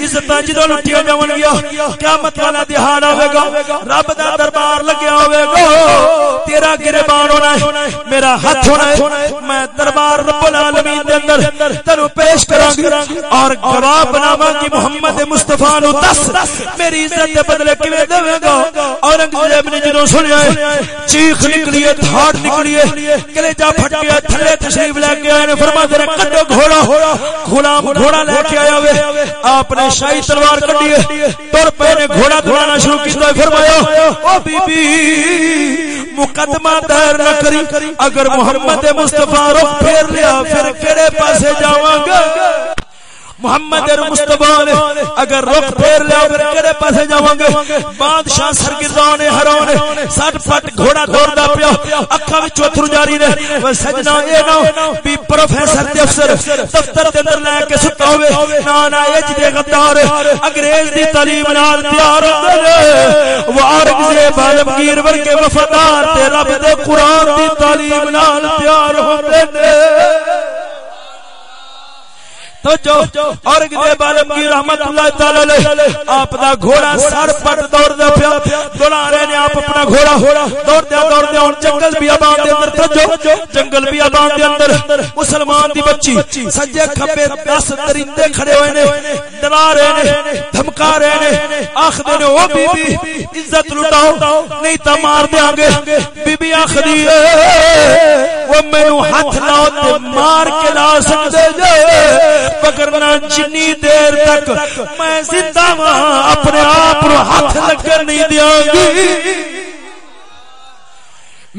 عزت جدو لٹیا جاون گیا قیامت والا دہاڑ آئے گا رب دا دربار لگیا ہوئے گا تیرا گربان ہونا ہے، میرا ہاتھ ہونا ہے، میں دربار رب العالمین دے اندر تنو پیش کراں گی اور گواہ بناواں گی محمد مصطفی نو، دس، میری عزت دے بدلے کیویں دے گا اورنگزیب نے جدوں سنیا ہے، چیخ نکلی ہے، دھاڑ نکلی ہے کلیجا پھٹ گیا تھلے تشریف لے کے آئے نے فرماتے نے کڈو گھوڑا، غلام گھوڑا لے کے آیا ہوئے، آپ نے شاہی تلوار کڈی ہے، تر پے نے گھوڑا دوڑانا شروع کیتا فرمایا، او بی بی مقدمہ دائر نہ کری، اگر محمد مصطفی رخ پھیر لیا، پھر کڑے پاسے جاواں گا؟ محمد مصطفی نے اگر رخ پھیر لیا پھر کیڑے پاسے جاواں گے؟ بادشاہ سرگردان ہرانے سٹ پٹ گھوڑا دوڑدا پیا اکھاں وچ اتھر جاری نے۔ او سجنا اے نہ بھی پروفیسر تے افسر دفتر دے اندر لے کے ستا ہوے نا نا اج دے غدار انگریز دی تعلیم نال تیار ہوندے نے۔ وہ اورنگزیب عالمگیر ورگے وفادار تے رب دے قران دی تعلیم نال تیار ہوندے نے۔ اور کی رحمت اللہ تعالی آپ دا گھوڑا سر دے پیا نے آپ اپنا گھوڑا دے دے جنگل بھی آباد دے اندر توجہ، جنگل بھی آباد دے اندر، مسلمان دی بچی، سجے کھبے 10 درندے کھڑے ہوئے نے ڈرا رہے نے دھمکا رہے نے آکھدے نے، او بی بی عزت لٹاؤ، نہیں تا مار دیاں گے بی بی اے وہ مینوں ہاتھ لاؤ تے مار کے لا سکدے جے پکڑنا جنی دیر تک میں زندہ ہاں اپنے آپ ہاتھ لگ نہیں دیا گی۔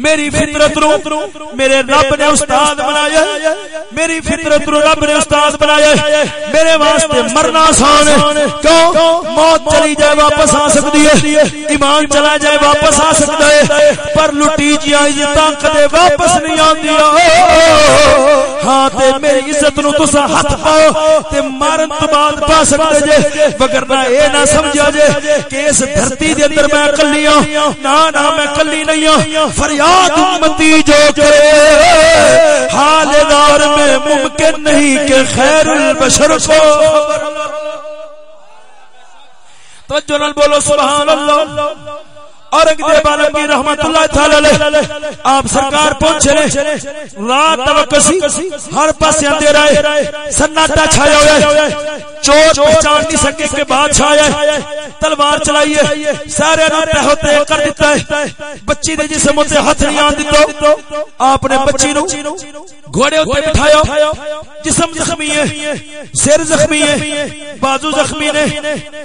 میری فطرت رو میرے رب نے استاد بنایا میری فطرت رو رب نے استاد بنایا میرے واسطے مرنا آسان ہے۔ کیوں؟ موت چلی جائے واپس آ سکتی ہے۔ ایمان چلا جائے واپس آ سکتا ہے۔ پر لٹی جی عزت کدے واپس نہیں آندی۔ ہاں تے میری عزت نو تسا ہاتھ پاؤ تے مارن تو بعد پا سکتے جے۔ وگرنہ اے نہ سمجھا جے کہ اس دھرتی دے اندر میں کلی ہوں نا نا میں کلی نہیں ہوں فریاد یاد امتی جو کرے حال دار میں ممکن نہیں کہ خیر البشر کو۔ توجہ نال بولو، سبحان اللہ۔ اورنگزیب عالم کی رحمت اللہ تعالی آپ سرکار پہنچے رات توکسی ہر پاس اندھیرا ہے۔ سناٹا چھایا ہوا ہے۔ چور پہچان نہیں سکے کہ بادشاہ ہے۔ تلوار چلائی ہے۔ سارے نو تہتے کر دیتا ہے۔ بچی دے جسم تے ہاتھ نہیں آن دیتو آپ نے بچی نو گھوڑے اوتے بٹھایا جسم زخمی ہے سر زخمی ہے بازو زخمی نے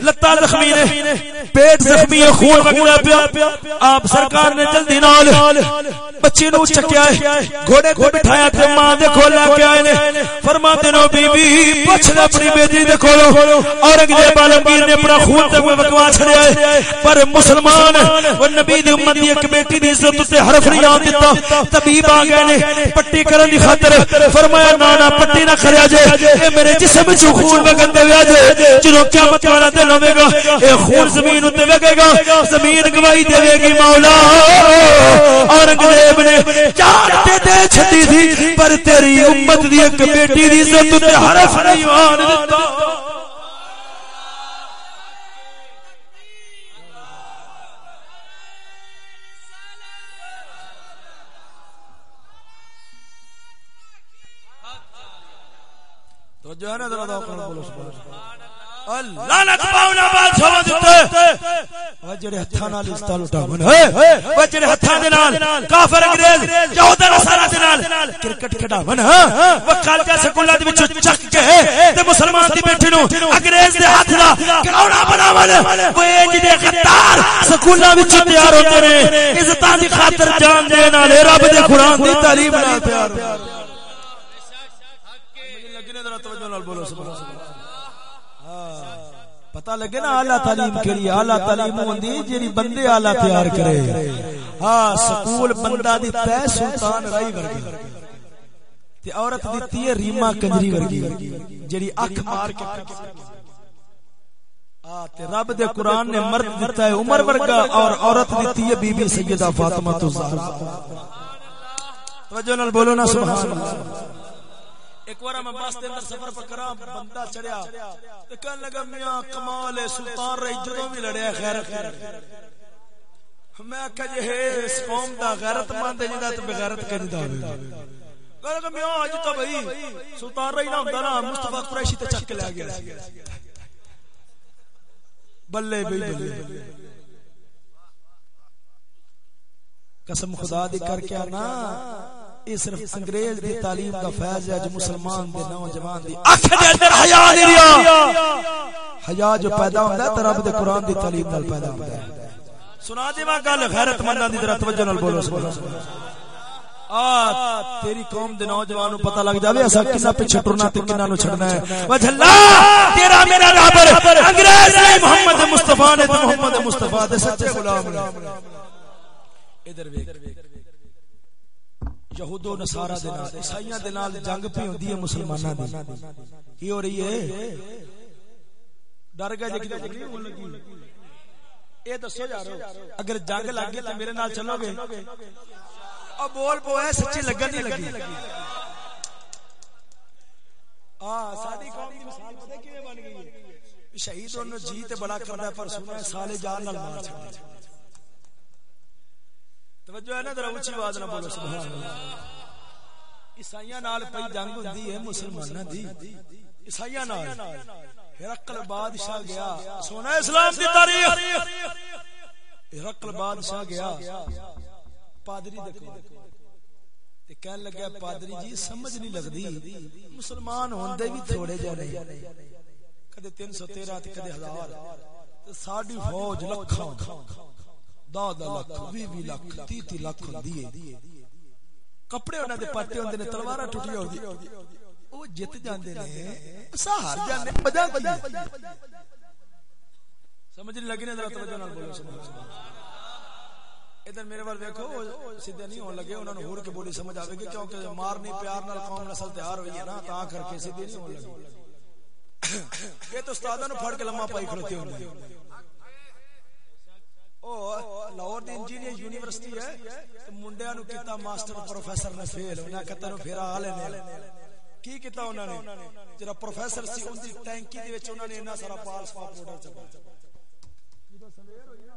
لتا زخمی نے پیٹ زخمی ہے خون وگڑا پیا۔ آپ سرکار نے جلدی نال بچی نو چکیا ہے گھوڑے کو بٹھایا تے ماں دے کھول کے آئے نے۔ فرماتے نو بی بی پوچھ لے اپنی بیٹی دے کھولو۔ اورنگزیب عالمگیر نے اپنا خون تے کوئی بکوا چھڑیا ہے پر مسلمان وہ نبی دی امت دی ایک بیٹی دی عزت تے حرف نہیں آن دیتا طبیب آ گئے نے پٹی کرن دی خاطر فرمایا نا نا پٹی نہ کریا جے اے میرے جسم وچ خون وگن دے ویا جے جدوں قیامت والا دن ہوے گا اے خون زمین تے وگے گا زمین گواہی دے گی مولا اورنگزیب نے چار تے دے چھڈی تھی پر تیری امت دی ایک بیٹی دی عزت تے حرف نہیں آن دیتا تو جو ہے نا ذرا کرو بولو سبحان اللہ۔ لعنت پاونا بات سوا دتے او جڑے ہتھاں نال استا لٹاون او جڑے ہتھاں دے نال کافر انگریز یہودا نصارا دے نال کرکٹ کھڈاون او کالجا سکولاں دے وچ چک کے تے مسلمان دی بیٹھی نو انگریز دے ہاتھ دا کروڑا بناون او اے جڑے غدار سکولاں وچ تیار ہوندے نے عزتاں دی خاطر جان دین والے رب دے قران دی تعلیم نال تیار ہاں۔ پتا لگے نا اعلی تعلیم کیڑی اعلی تعلیم ہوندی جیڑی بندے اعلی تیار کرے۔ ہاں سکول بندہ دی تے سلطان رائی ورگی۔ تے عورت دتی ہے ریما کنجری ورگی۔ جیڑی اکھ مار کے ہاں تے رب دے قرآن نے مرد دیتا ہے عمر ورگا اور عورت دیتی ہے بی بی سیدہ فاطمہ تو زہرا توجہ نال بولو نا، سبحان اللہ۔ ایک بار میں بس دے اندر سفر پر کرا بندہ چڑھیا۔ تے کہن لگا، میاں کمال ہے، سلطان رہی، جدوں بھی لڑیا خیر خیر میں کہ جے جی، اس قوم دا غیرت مند ہے جدا جی، تے بغیرت کندا ہوے کہن لگا، میاں اج تو بھائی، سلطان رہی نہ ہوندا نا، مصطفی قریشی تے چک لے گیا۔ بلے بھائی، بلے قسم خدا دی کر کے نا یہ صرف انگریز دی تعلیم کا فیض ہے جو مسلمان دے نوجوان دی اکھ دے اندر حیا نہیں رہیا حیا جو پیدا ہوندا ہے تے رب دے قران دی تعلیم نال پیدا ہوندا ہے۔ سنا دے وا گل غیرت منداں دی ذرا توجہ نال بولو۔ سبحان اللہ آ تیری قوم دے نوجوانوں پتہ لگ جاوے اسا کنا پیچھے ٹرنا تے کنا نو چھڑنا ہے۔ تیرا میرا رابر انگریز نہیں محمد مصطفی نے محمد مصطفی دے سچے غلام نے۔ ادھر ویکھ۔ یہود و نصارا دے نال، عیسائیاں دے نال جنگ پہ ہوندی ہے مسلماناں دی۔ کی ہو رہی ہے؟ ڈر گئے جے کدی ہون لگی۔ اے دسو یار اگر جنگ لگ گئی تے میرے نال چلو گے۔ او بول پو ہے سچی لگن نہیں لگی۔ ہاں ساری قوم دی مثال پتہ کیویں بن گئی؟ ہے شہید انہوں جی تے بڑا کردا پر سنا سالے جان نال مار چھڑا توجہ ہے نا، ذرا اونچی آواز نہ بولو، سبحان اللہ۔ عیسائیاں نال پئی جنگ ہوندی ہے، مسلماناں دی۔ عیسائیاں نال۔ ہرقل بادشاہ گیا۔ سونا اسلام دی تاریخ۔ ہرقل بادشاہ گیا۔ پادری دیکھو۔ تے کہن لگا، پادری جی سمجھ نہیں لگدی۔ مسلمان ہوندے بھی تھوڑے جے نہیں کدے 313 تے کدے 1000 تے ساڈی فوج لکھاں۔ دا دا لکھ وی وی لکھ تی تی لکھ ہوندی ہے کپڑے انہاں دے پاٹے ہوندے نے تلواراں ٹوٹی ہوندی۔ او جت جاندے نے۔ اسا ہار جاندے مزہ کی سمجھ نہیں لگی نا، ذرا توجہ نال بولو، سبحان اللہ۔ ادھر میرے وال دیکھو سیدھے نہیں ہون لگے انہوں نے ہور کے بولی سمجھ آوے گی، کیونکہ مارنی پیار نال قوم نسل تیار ہوئی ہے نا تا کر کے سیدھے نہیں ہون لگے۔ یہ تو استادوں نے پھڑ کے لمحہ پائی کھڑتے ہوندے لاہور دی انجینئر یونیورسٹی ہے منڈیاں نو کیتا ماسٹر پروفیسر نے فیل انہاں کہتا نو پھیرا حالے نے۔ کی کیتا انہاں نے؟ جڑا پروفیسر سی ان دی ٹینکی دے وچ انہاں نے اتنا سارا پال سوا پاؤڈر چپا جدو سویر ہوئی نا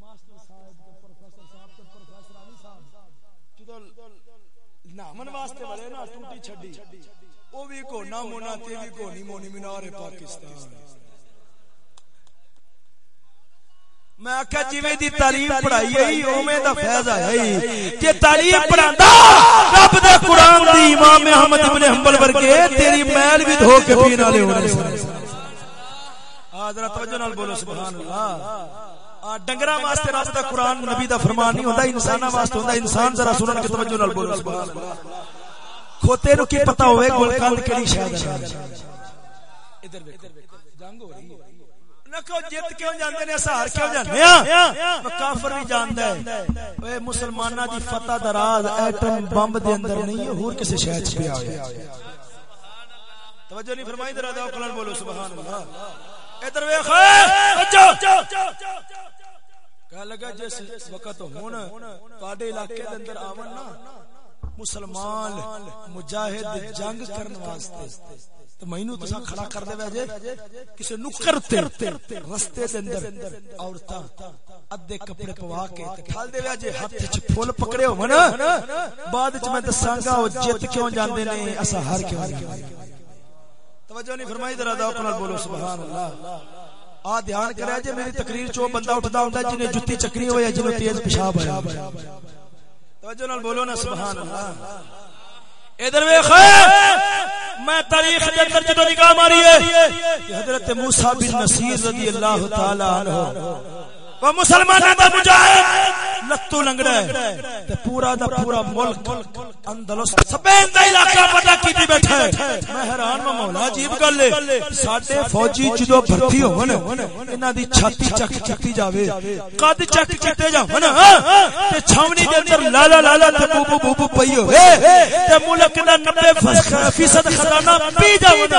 ماسٹر صاحب تے پروفیسر صاحب تے پروفیسر علی صاحب۔ جدو نامن واسطے والے نا ٹوٹی چھڈی۔ او وی کو نہ مونا تے وی کو نہیں مونی مینار پاکستان۔ میں آخیا جی دی تعلیم پڑھائی ہے دا فیض آیا ہے کہ تعلیم پڑھاندا رب دے قران دی امام احمد ابن حنبل ورگے تیری میل بھی دھو کے والے ہونے سن۔ حضرت توجہ نال بولو سبحان اللہ۔ ڈنگرا واسطے رب دا قران نبی دا فرمان نہیں ہوندا انساناں واسطے ہوندا انسان ذرا سنن کے توجہ نال بولو سبحان اللہ۔ کھوتے نو کی پتہ ہوے گل کند کیڑی شے دا ادھر دیکھو جنگ ہو رہی ہے۔ جت کیوں جاندے نے سہار کیوں جاندے ہیں؟ کافر بھی جاندا ہے اوے مسلماناں دی فتح دراز ایٹم بم دے اندر نہیں ہور کسے شہر چ پیا ہویا۔ توجہ نہیں فرمائی ذرا ذوق نال بولو سبحان اللہ۔ ادھر ویکھ۔ کہ لگا جس وقت ہن تواڈے علاقے دے اندر آون نا مسلمان مجاہد جنگ کرن واسطے۔ تو مینو تسا کھڑا کر دے وجے کسے نکر تے، رستے دے اندر عورتاں ادھے کپڑے پوا کے تے کھال دے وجے ہاتھ وچ پھول پکڑے ہو نا بعد وچ میں دساں گا او جت کیوں جاندے نے اسا ہر کیوں توجہ نہیں فرمائی، ذرا ذوق نال بولو سبحان اللہ آ دھیان کریا جے، میری تقریر چو بندہ اٹھدا ہوندا جنے جُتی چکری ہویا جنے تیز پیشاب آیا توجہ نال بولو نا سبحان اللہ ادھر ویخ میں تاریخ دے اندر جدوں نگاہ ماری ہے حضرت موسی بن نصیر رضی اللہ تعالی عنہ وہ مسلمانوں دا مجاہد لتو لنگڑا ہے تے پورا دا پورا ملک اندلس سپین دا علاقہ پتہ کیتی بیٹھا ہے۔ میں حیران میں مولا عجیب گل ہے۔ ساڈے فوجی جدو بھرتی ہون انہاں دی چھاتی چک چکی جاوے۔ قد چک کیتے جاون تے چھاونی دے اندر لالا لالا تے بوبو بوبو پئی ہوے تے ملک دا 90% خزانہ پی جاون۔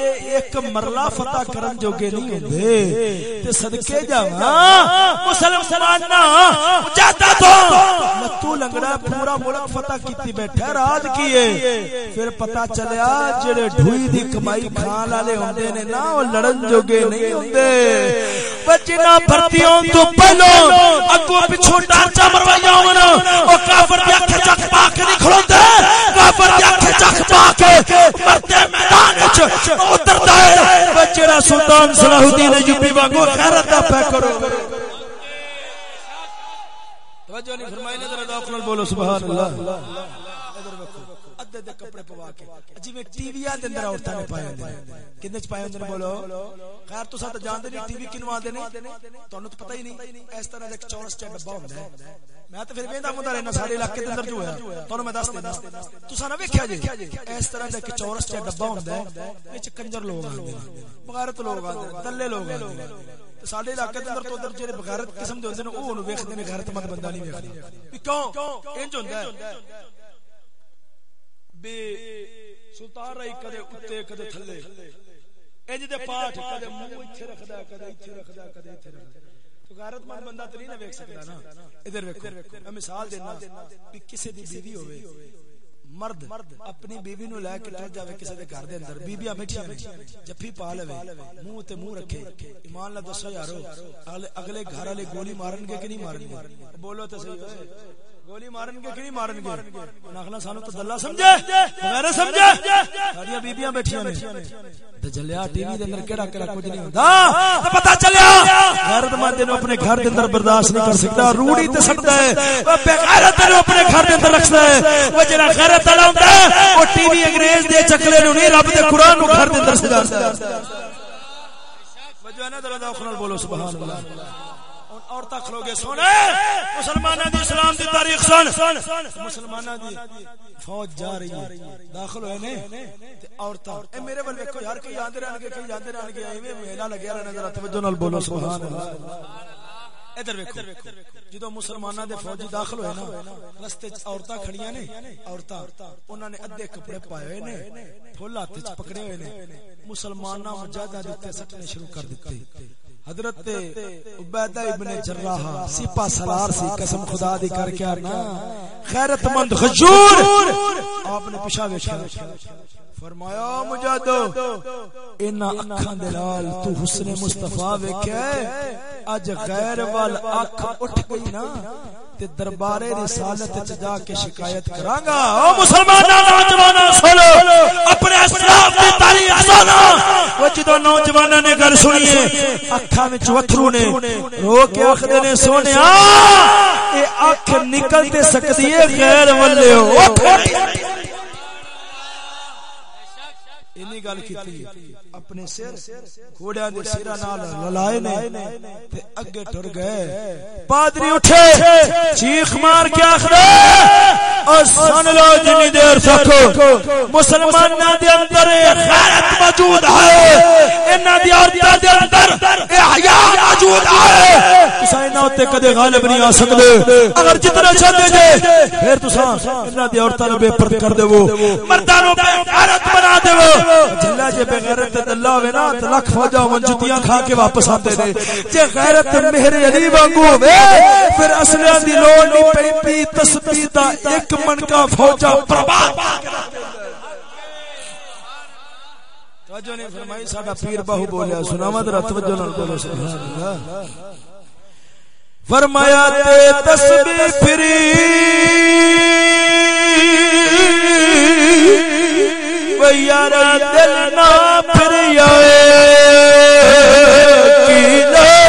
ایک مرلہ فتح کرن جوگے نہیں ہوندے، تے صدکے جاواں، مسلمان جاتا تو۔ لتو لنگڑا پورا ملک فتح کیتی بیٹھا، راج کیے۔ پھر پتہ چلیا جڑے ڈھوئی دی کمائی کھان والے ہوندے نے نا او لڑن جوگے نہیں ہوندے۔ بچنا بھرتیوں تو پہلو اگو پچھو ڈارچا مروایا ہونا او کافر دی اکھ چک پا کے نہیں کھڑوندے کافر دی اکھ چک پا کے مرتے میدان وچ اتردا ہے بچڑا سلطان صلاح الدین ایوبی وانگو خیرت دا پہ کرو۔ توجہ نہیں فرمائی نے، ذرا ذوق نال بولو، سبحان اللہ۔ ادھر ویکھو ادھے دے کپڑے پوا کے۔ جی جویں ٹی وی دے اندر عورتاں نے پائے ہوندے۔ کنے چ پائے ہوندے بولو خیر تساں تے جاندے نہیں ٹی وی کینو آندے نے تانوں تے پتہ ہی نہیں اس طرح دا ایک چورس چ ڈبا ہوندا ہے میں تے پھر ویندا ہوندا رہنا سارے علاقے دے اندر جو ہے تانوں میں دس دینا تساں نہ ویکھیا جی اس طرح دا ایک چورس چ ڈبا ہوندا ہے وچ کنجر لوگ آندے نے بغیرت لوگ آندے نے دلے لوگ آندے نے سارے علاقے دے اندر تو ادھر جڑے بغیرت قسم دے ہوندے نے او اونوں ویکھدے نے غیرت مند بندہ نہیں ویکھدا کیوں انج ہوندا ہے بے سلطان رائی کدے اتے کدے تھلے انج دے پاٹ کدے منہ ایتھے رکھدا کدے ایتھے رکھدا کدے ایتھے رکھدا تو غیرت مند بندہ تے نہیں نہ ویکھ سکدا نا۔ ادھر ویکھو میں مثال دینا کہ کسے دی بیوی ہوے مرد اپنی بیوی نو لے کے ٹر جاوے کسے دے گھر دے اندر۔ بیبیاں بیٹھیاں نے جفی پا لے منہ تے منہ رکھے۔ ایمان نال دسو یارو اگلے گھر والے گولی مارن گے کہ نہیں مارن گے بولو تے صحیح گولی مارن گے کہ مارن گے؟ نخلا سانو تو دلہ سمجھے غیر سمجھے۔ ساڈیاں بیبییاں بیٹھیاں نے۔ تے جلیا ٹی وی دے اندر کیڑا کیڑا کچھ نہیں ہوندا۔ تے پتہ چلیا، غیرت مند نو اپنے گھر دے اندر برداشت نہیں کر سکتا۔ روڑی تے سکتا ہے۔ او بے غیرت نو اپنے گھر دے اندر رکھدا ہے۔ او جڑا غیرت والا ہوندا ہے او ٹی وی انگریز دے چکلے نو نہیں، رب دے قران نو گھر دے اندر سجاتا ہے۔ وجہ نہ ذرا ذوق بولو، سبحان اللہ۔ عورتاں کھلو گے سونے۔ مسلمانوں دی اسلام دی تاریخ سن۔ مسلمانوں دی فوج جا رہی ہے۔ داخل ہوئے نے۔ تے عورتاں۔ اے میرے ول ویکھو یار کئی جاندے رہن گے کئی جاندے رہن گے؟ ایویں میلہ لگیا رہنا۔ ذرا توجہ نال بولو، سبحان اللہ۔ ادھر ویکھو۔ جدو مسلماناں دے فوجی داخل ہوئے نا، رستے وچ عورتاں کھڑیاں نے۔ عورتاں، انہاں نے ادھے کپڑے پائے ہوئے نے، پھول ہاتھ وچ پکڑے ہوئے نے۔ مسلماناں مجاہداں دے اوتے سٹنے شروع کر دتے حضرت عبیدہ ابن جراح سپا سلار سی، قسم خدا دی کر کے نا غیرت مند خجور، آپ نے پیچھے ویکھیا فرمایا مجاہدو ان اکھاں دے نال تو حسن مصطفی ویکھیا اج غیر وال اکھ اٹھ گئی نا تے دربار رسالت وچ جا کے شکایت کراں گا او مسلماناں نوجواناں سنو اپنے اسلاف دی تاریخ سنو او جدوں نوجواناں نے گل سنی ہے اکھاں وچ وتھرو نے رو کے آکھدے نے سونیا اے اکھ نکل تے سکدی ہے غیر والے اٹھ اینی گل کیتی اپنے سر گھوڑیاں دے سراں نال للائے نے، تے اگے ٹر گئے۔ پادری اٹھے، چیخ مار کے آکھدا او سن لو جنی دیر تک مسلماناں دے اندر غیرت موجود ہے، انہاں دی عورتاں دے اندر اے حیا موجود ہے۔ تساں انہاں تے کدے غالب نہیں آ سکدے۔ اگر جتنا چاہتے جے، پھر تساں انہاں دی عورتاں نو بے پرد کر دیو مرداں نو بے غیرت بنا دیو جلا جے بے غیرت تے اللہ ہوے نا تے لکھ فوجا من جتیاں کھا کے واپس آتے نے۔ جے غیرت میرے علی وانگو ہوے پھر اصلیاں دی لوڑ نہیں پیندی تسبیح دا ایک من کا فوجا برباد۔ توجہ نے فرمائی، ساڈا پیر باہو بولیا، سناواں ذرا توجہ نال بولو، سبحان اللہ۔ فرمایا، تے تسبیح پھری۔ یارا دل نہ پھر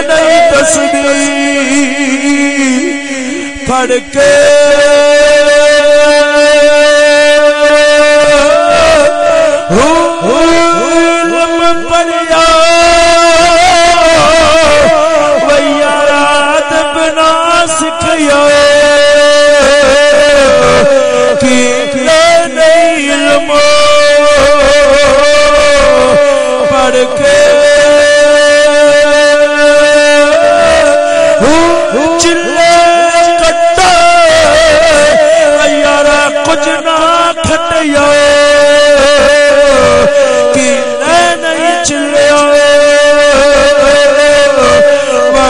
نہیں تسبی پھڑ کے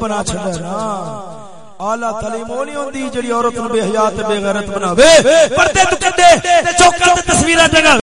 بنا چھڑا نا۔ اعلی تعلیم وہ نہیں ہوندی جڑی عورت نو بے حیا تے بے غیرت بناوے۔ پردے تو کڈے تے چوکاں تے تصویراں ٹنگا